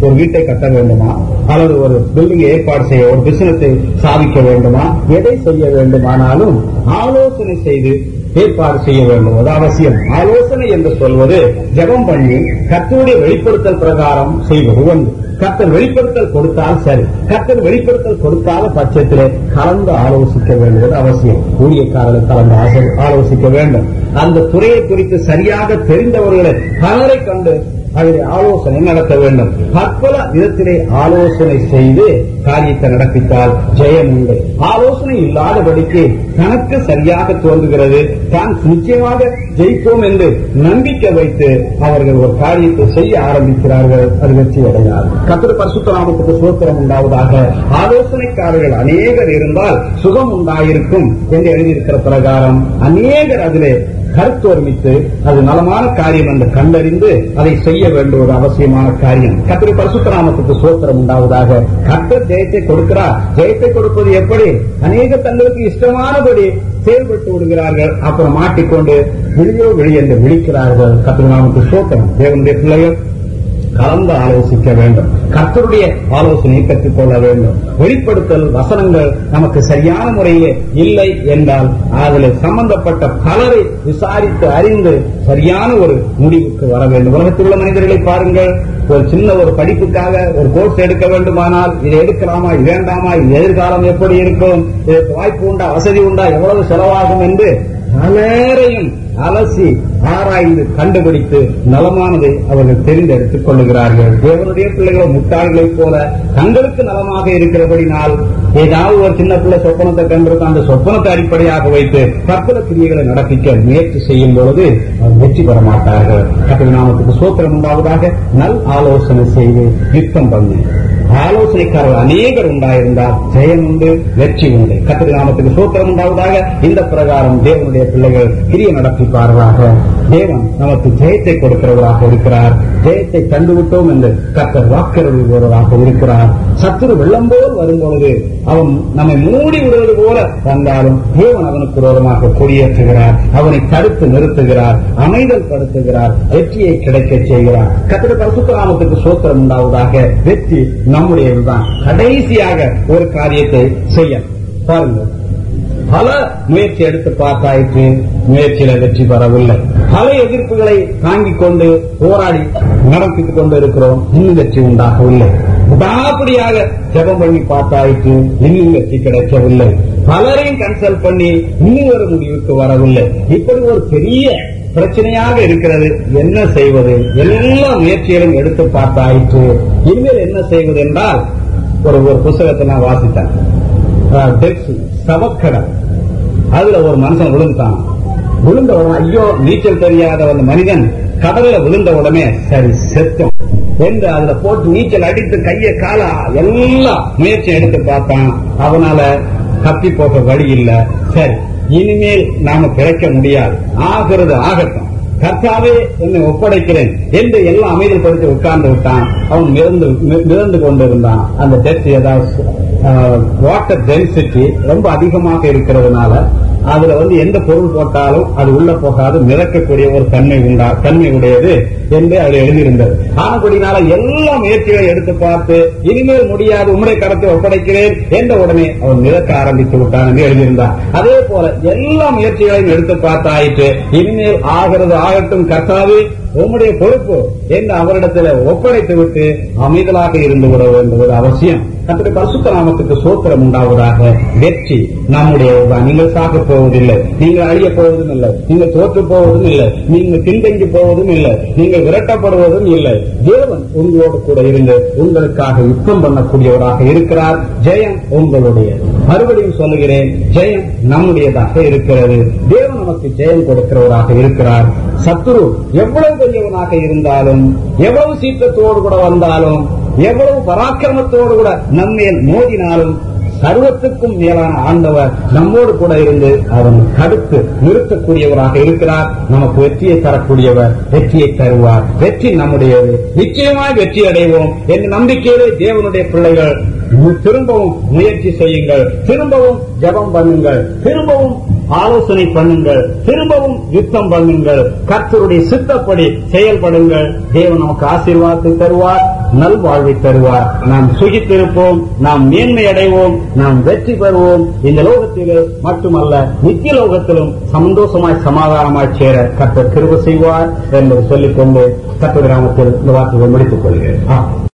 ஒரு வீட்டை கட்ட வேண்டுமா? அல்லது ஒரு பில்டிங் ஏற்பாடு செய்ய ஒரு பிசினஸை சாதிக்க வேண்டுமா? எதை செய்ய வேண்டுமானாலும் ஆலோசனை செய்து ஏற்பாடு செய்ய வேண்டும். அது அவசியம். ஆலோசனை என்று சொல்வது ஜெபம் பண்ணி கத்தருடைய வெளிப்படுத்தல் பிரகாரம் செய்வது. ஒன்று கத்தர் வெளிப்படுத்தல் கொடுத்தால் சரி. கத்தர் வெளிப்படுத்தல் கொடுக்காத பட்சத்திலே கலந்து ஆலோசிக்க வேண்டியது அவசியம். ஊழியக்காரர்கள் கலந்து ஆலோசிக்க வேண்டும். அந்த துறையை குறித்து சரியாக தெரிந்தவர்களை பலரை கண்டு அதில் ஆலோசனை நடத்த வேண்டும். பற்பல விதத்திலே ஆலோசனை செய்து காரியத்தை நடப்பித்தால் ஜெயம் உண்டு. ஆலோசனை இல்லாதபடிக்கு தனக்கு சரியாக தோன்றுகிறது. தான் நிச்சயமாக ஜெயிப்போம் என்று நம்பிக்கை வைத்து அவர்கள் ஒரு காரியத்தை செய்ய ஆரம்பிக்கிறார்கள். அது வெற்றி அடையாது கத்திர பரிசுத்த நாமத்துக்கு சோத்திரம் உண்டாவதாக. ஆலோசனைக்காரர்கள் அநேகர் இருந்தால் சுகம் உண்டாயிருக்கும் என்று எழுதியிருக்கிற பிரகாரம். அநேகர் அதிலே கருத்து ஒருமித்து அது நலமான காரியம் என்று கண்டறிந்து அதை செய்ய வேண்டுவது அவசியமான காரியம். கத்திரி பரசுத்தராமத்துக்கு சோத்திரம் உண்டாவதாக. கத்தர் ஜெயத்தை கொடுக்கிறார். ஜெயத்தை கொடுப்பது எப்படி? அநேக தங்களுக்கு இஷ்டமானபடி செயல்பட்டு விடுகிறார்கள். அப்புறம் மாட்டிக்கொண்டு விழியோ விழி என்று விழிக்கிறார்கள். கத்திரி நாமத்துக்கு சோத்திரம். தேவனுடைய பிள்ளைகள் கலந்து ஆலோசிக்க வேண்டும். கர்த்தருடைய ஆலோசனையை கற்றுக்கொள்ள வேண்டும். வெளிப்படுத்தல் வசனங்கள் நமக்கு சரியான முறையே இல்லை என்றால் அதில் சம்பந்தப்பட்ட பலரை விசாரித்து அறிந்து சரியான ஒரு முடிவுக்கு வர வேண்டும். உலகத்தில் உள்ள மனிதர்களை பாருங்கள். ஒரு சின்ன ஒரு படிப்புக்காக ஒரு கோர்ஸ் எடுக்க வேண்டுமானால் இதை எடுக்கலாமா இது வேண்டாமா இது எதிர்காலம் எப்படி இருக்கும் இதற்கு வாய்ப்பு உண்டா வசதி உண்டா எவ்வளவு செலவாகும் என்று பலரையும் அலசி ஆராய்ந்து கண்டுபிடித்து நலமானதை அவர்கள் தெரிந்தெடுத்துக் கொள்ளுகிறார்கள். தேவனுடைய பிள்ளைகள் முட்டாள்களைப் போல தங்களுக்கு நலமாக இருக்கிறபடினால் ஏதாவது ஒரு சின்ன பிள்ளை சொப்பனத்தை கண்டிருக்க அந்த சொப்பனத்தை அடிப்படையாக வைத்து தற்கொலை கிரியைகளை நடப்பிக்க முயற்சி செய்யும் பொழுது அவர் வெற்றி பெற மாட்டார்கள். கத்திர நாமத்துக்கு சோத்திரம் உண்டாவதாக நல் ஆலோசனை செய்து யுத்தம் பண்ணு. ஆலோசனைக்காரர்கள் அநேகர் உண்டாயிருந்தால் ஜெயம் உண்டு வெற்றி உண்டு. கத்திரி நாமத்துக்கு சூத்திரம் உண்டாவதாக இந்த பிரகாரம் தேவனுடைய பிள்ளைகள் கிரிய நடப்பிப்பார்களாக தேவன் நமக்கு ஜெயத்தை கொடுக்கிறவராக இருக்கிறார். ஜெயத்தை கண்டுவிட்டோம் என்று கத்தர் வாக்குறுதிவராக இருக்கிறார். சத்துரு வெள்ளம் போல் வரும்பொழுது அவன் நம்மை மூடி விடுவது போல வந்தாலும் தேவன் அவனுக்கு விரோதமாக கொடியேற்றுகிறார். அவனை தடுத்து நிறுத்துகிறார். அமைதல் படுத்துகிறார். வெற்றியை கிடைக்க செய்கிறார். கத்திர பரிசுத்த நாமத்துக்கு சோத்திரம் உண்டாவதாக வெற்றி நம்முடையதுதான் கடைசியாக ஒரு காரியத்தை செய்ய பாருங்கள். பல முயற்சி எடுத்து பார்த்தாயிற்று. முயற்சியில வெற்றி பெறவில்லை. பல எதிர்ப்புகளை தாங்கிக் கொண்டு போராடி நடத்திக் கொண்டு இருக்கிறோம். இன்னும் வெற்றி உண்டாகவில்லை. உடாப்படியாக ஜபம் பண்ணி பார்த்தாயிற்று. இன்னும் வெற்றி கிடைக்கவில்லை. பலரையும் கன்சல்ட் பண்ணி இன்னும் ஒரு முடிவுக்கு வரவில்லை. இப்படி ஒரு பெரிய பிரச்சனையாக இருக்கிறது. என்ன செய்வது? எல்லா முயற்சிகளும் எடுத்து பார்த்தாயிற்று. இனிமேல் என்ன செய்வது என்றால் ஒரு ஒரு புத்தகத்தை நான் வாசித்தேன். டெக்ஸ் சவக்கடல் அதுல ஒரு மனுஷன் விழுந்தான். விழுந்த உடனே ஐயோ நீச்சல் தெரியாத அந்த மனிதன் கடல்ல விழுந்த உடனே சரி செத்தம் என்று அதுல போட்டு நீச்சல் அடித்து கைய கால எல்லாம் முயற்சியும் எடுத்து பார்த்தான். அவனால தப்பி போக வழி இல்ல. சரி இனிமேல் நாம பிறக்க முடியாது. ஆகிறது ஆகட்டும். கர்த்தாவே என்னை ஒப்படைக்கிறேன் என்று எல்லாம் அமைதியில் படுத்து உட்கார்ந்து விட்டான். அவன் மிதந்து மிதந்து கொண்டிருந்தான். அந்த டெஸ்ட் ஏதாவது வாட்டர் டென்சிட்டி ரொம்ப அதிகமாக இருக்கிறதுனால அதுல வந்து எந்த பொருள் போட்டாலும் அது உள்ள போகாது மிதக்கக்கூடிய ஒரு தன்மை உண்டா தன்மை உடையது என்று அதில் எழுதியிருந்தது. ஆனக்கூடியனால எல்லா முயற்சிகளை எடுத்து பார்த்து இனிமேல் முடியாது உம்முடைய கடத்தை ஒப்படைக்கிறேன் என்ற உடனே அவன் மிதக்க ஆரம்பித்து விட்டான் என்று எழுதியிருந்தான். அதே போல எல்லா முயற்சிகளையும் எடுத்து பார்த்தாயிற்று. இனிமேல் ஆகிறது ஆகட்டும் கத்தாது உம்முடைய பொறுப்பு. என்று அவரிடத்தில் ஒப்படைத்து விட்டு அமைதலாக இருந்து விட வேண்டுவது அவசியம். கத்திரி பரிசுத்த நாமத்துக்கு சோத்திரம் உண்டாவதாக. வெற்றி நம்முடைய நீங்கள் சாக போவதில்லை. நீங்கள் அழிய போவதும் இல்லை. நீங்கள் தோற்று போவதும் இல்லை. நீங்கள் பின்தங்கி போவதும் இல்லை. நீங்கள் விரட்டப்படுவதும் இல்லை. தேவன் உங்களோடு கூட இருந்து உங்களுக்காக யுத்தம் பண்ணக்கூடியவராக இருக்கிறார். ஜெயம் உங்களுடைய. மறுபடியும் சொல்லுகிறேன் ஜெயம் நம்முடையதாக இருக்கிறது. தேவன் நமக்கு ஜெயம் கொடுக்கிறவராக இருக்கிறார். சத்துரு எவ்வளவு பெரியவனாக இருந்தாலும் எவ்வளவு சீக்கிரத்தோடு கூட வந்தாலும் எவ்வளவு பராக்கிரமத்தோடு கூட நம்மேல் மோதினாலும் சர்வத்துக்கும் மேலான ஆண்டவர் நம்மோடு கூட இருந்து அவன் தடுத்து நிறுத்தக்கூடியவராக இருக்கிறார். நமக்கு வெற்றியை தரக்கூடியவர் வெற்றியை தருவார். வெற்றி நம்முடையது. நிச்சயமாய் வெற்றி அடைவோம் என்ற நம்பிக்கையிலே தேவனுடைய பிள்ளைகள் திரும்பவும் முயற்சி செய்யுங்கள். திரும்பவும் ஜபம் பண்ணுங்கள். திரும்பவும் ஆலோசனை பண்ணுங்கள். திரும்பவும் யுத்தம் பண்ணுங்கள். கர்த்தருடைய சித்தப்படி செயல்படுங்கள். தேவன் நமக்கு ஆசீர்வாதத்தை தருவார் நல்வாழ்வை தருவார். நாம் சுகித்திருப்போம் நாம் மேன்மை அடைவோம் நாம் வெற்றி பெறுவோம். இந்த லோகத்திலே மட்டுமல்ல நித்திய லோகத்திலும் சந்தோஷமாய் சமாதானமாய் சேர கர்த்தர் கிருப செய்வார் என்று சொல்லிக்கொண்டு கர்த்த கிராமத்தில் இந்த வார்த்தையை முடித்துக் கொள்கிறேன்.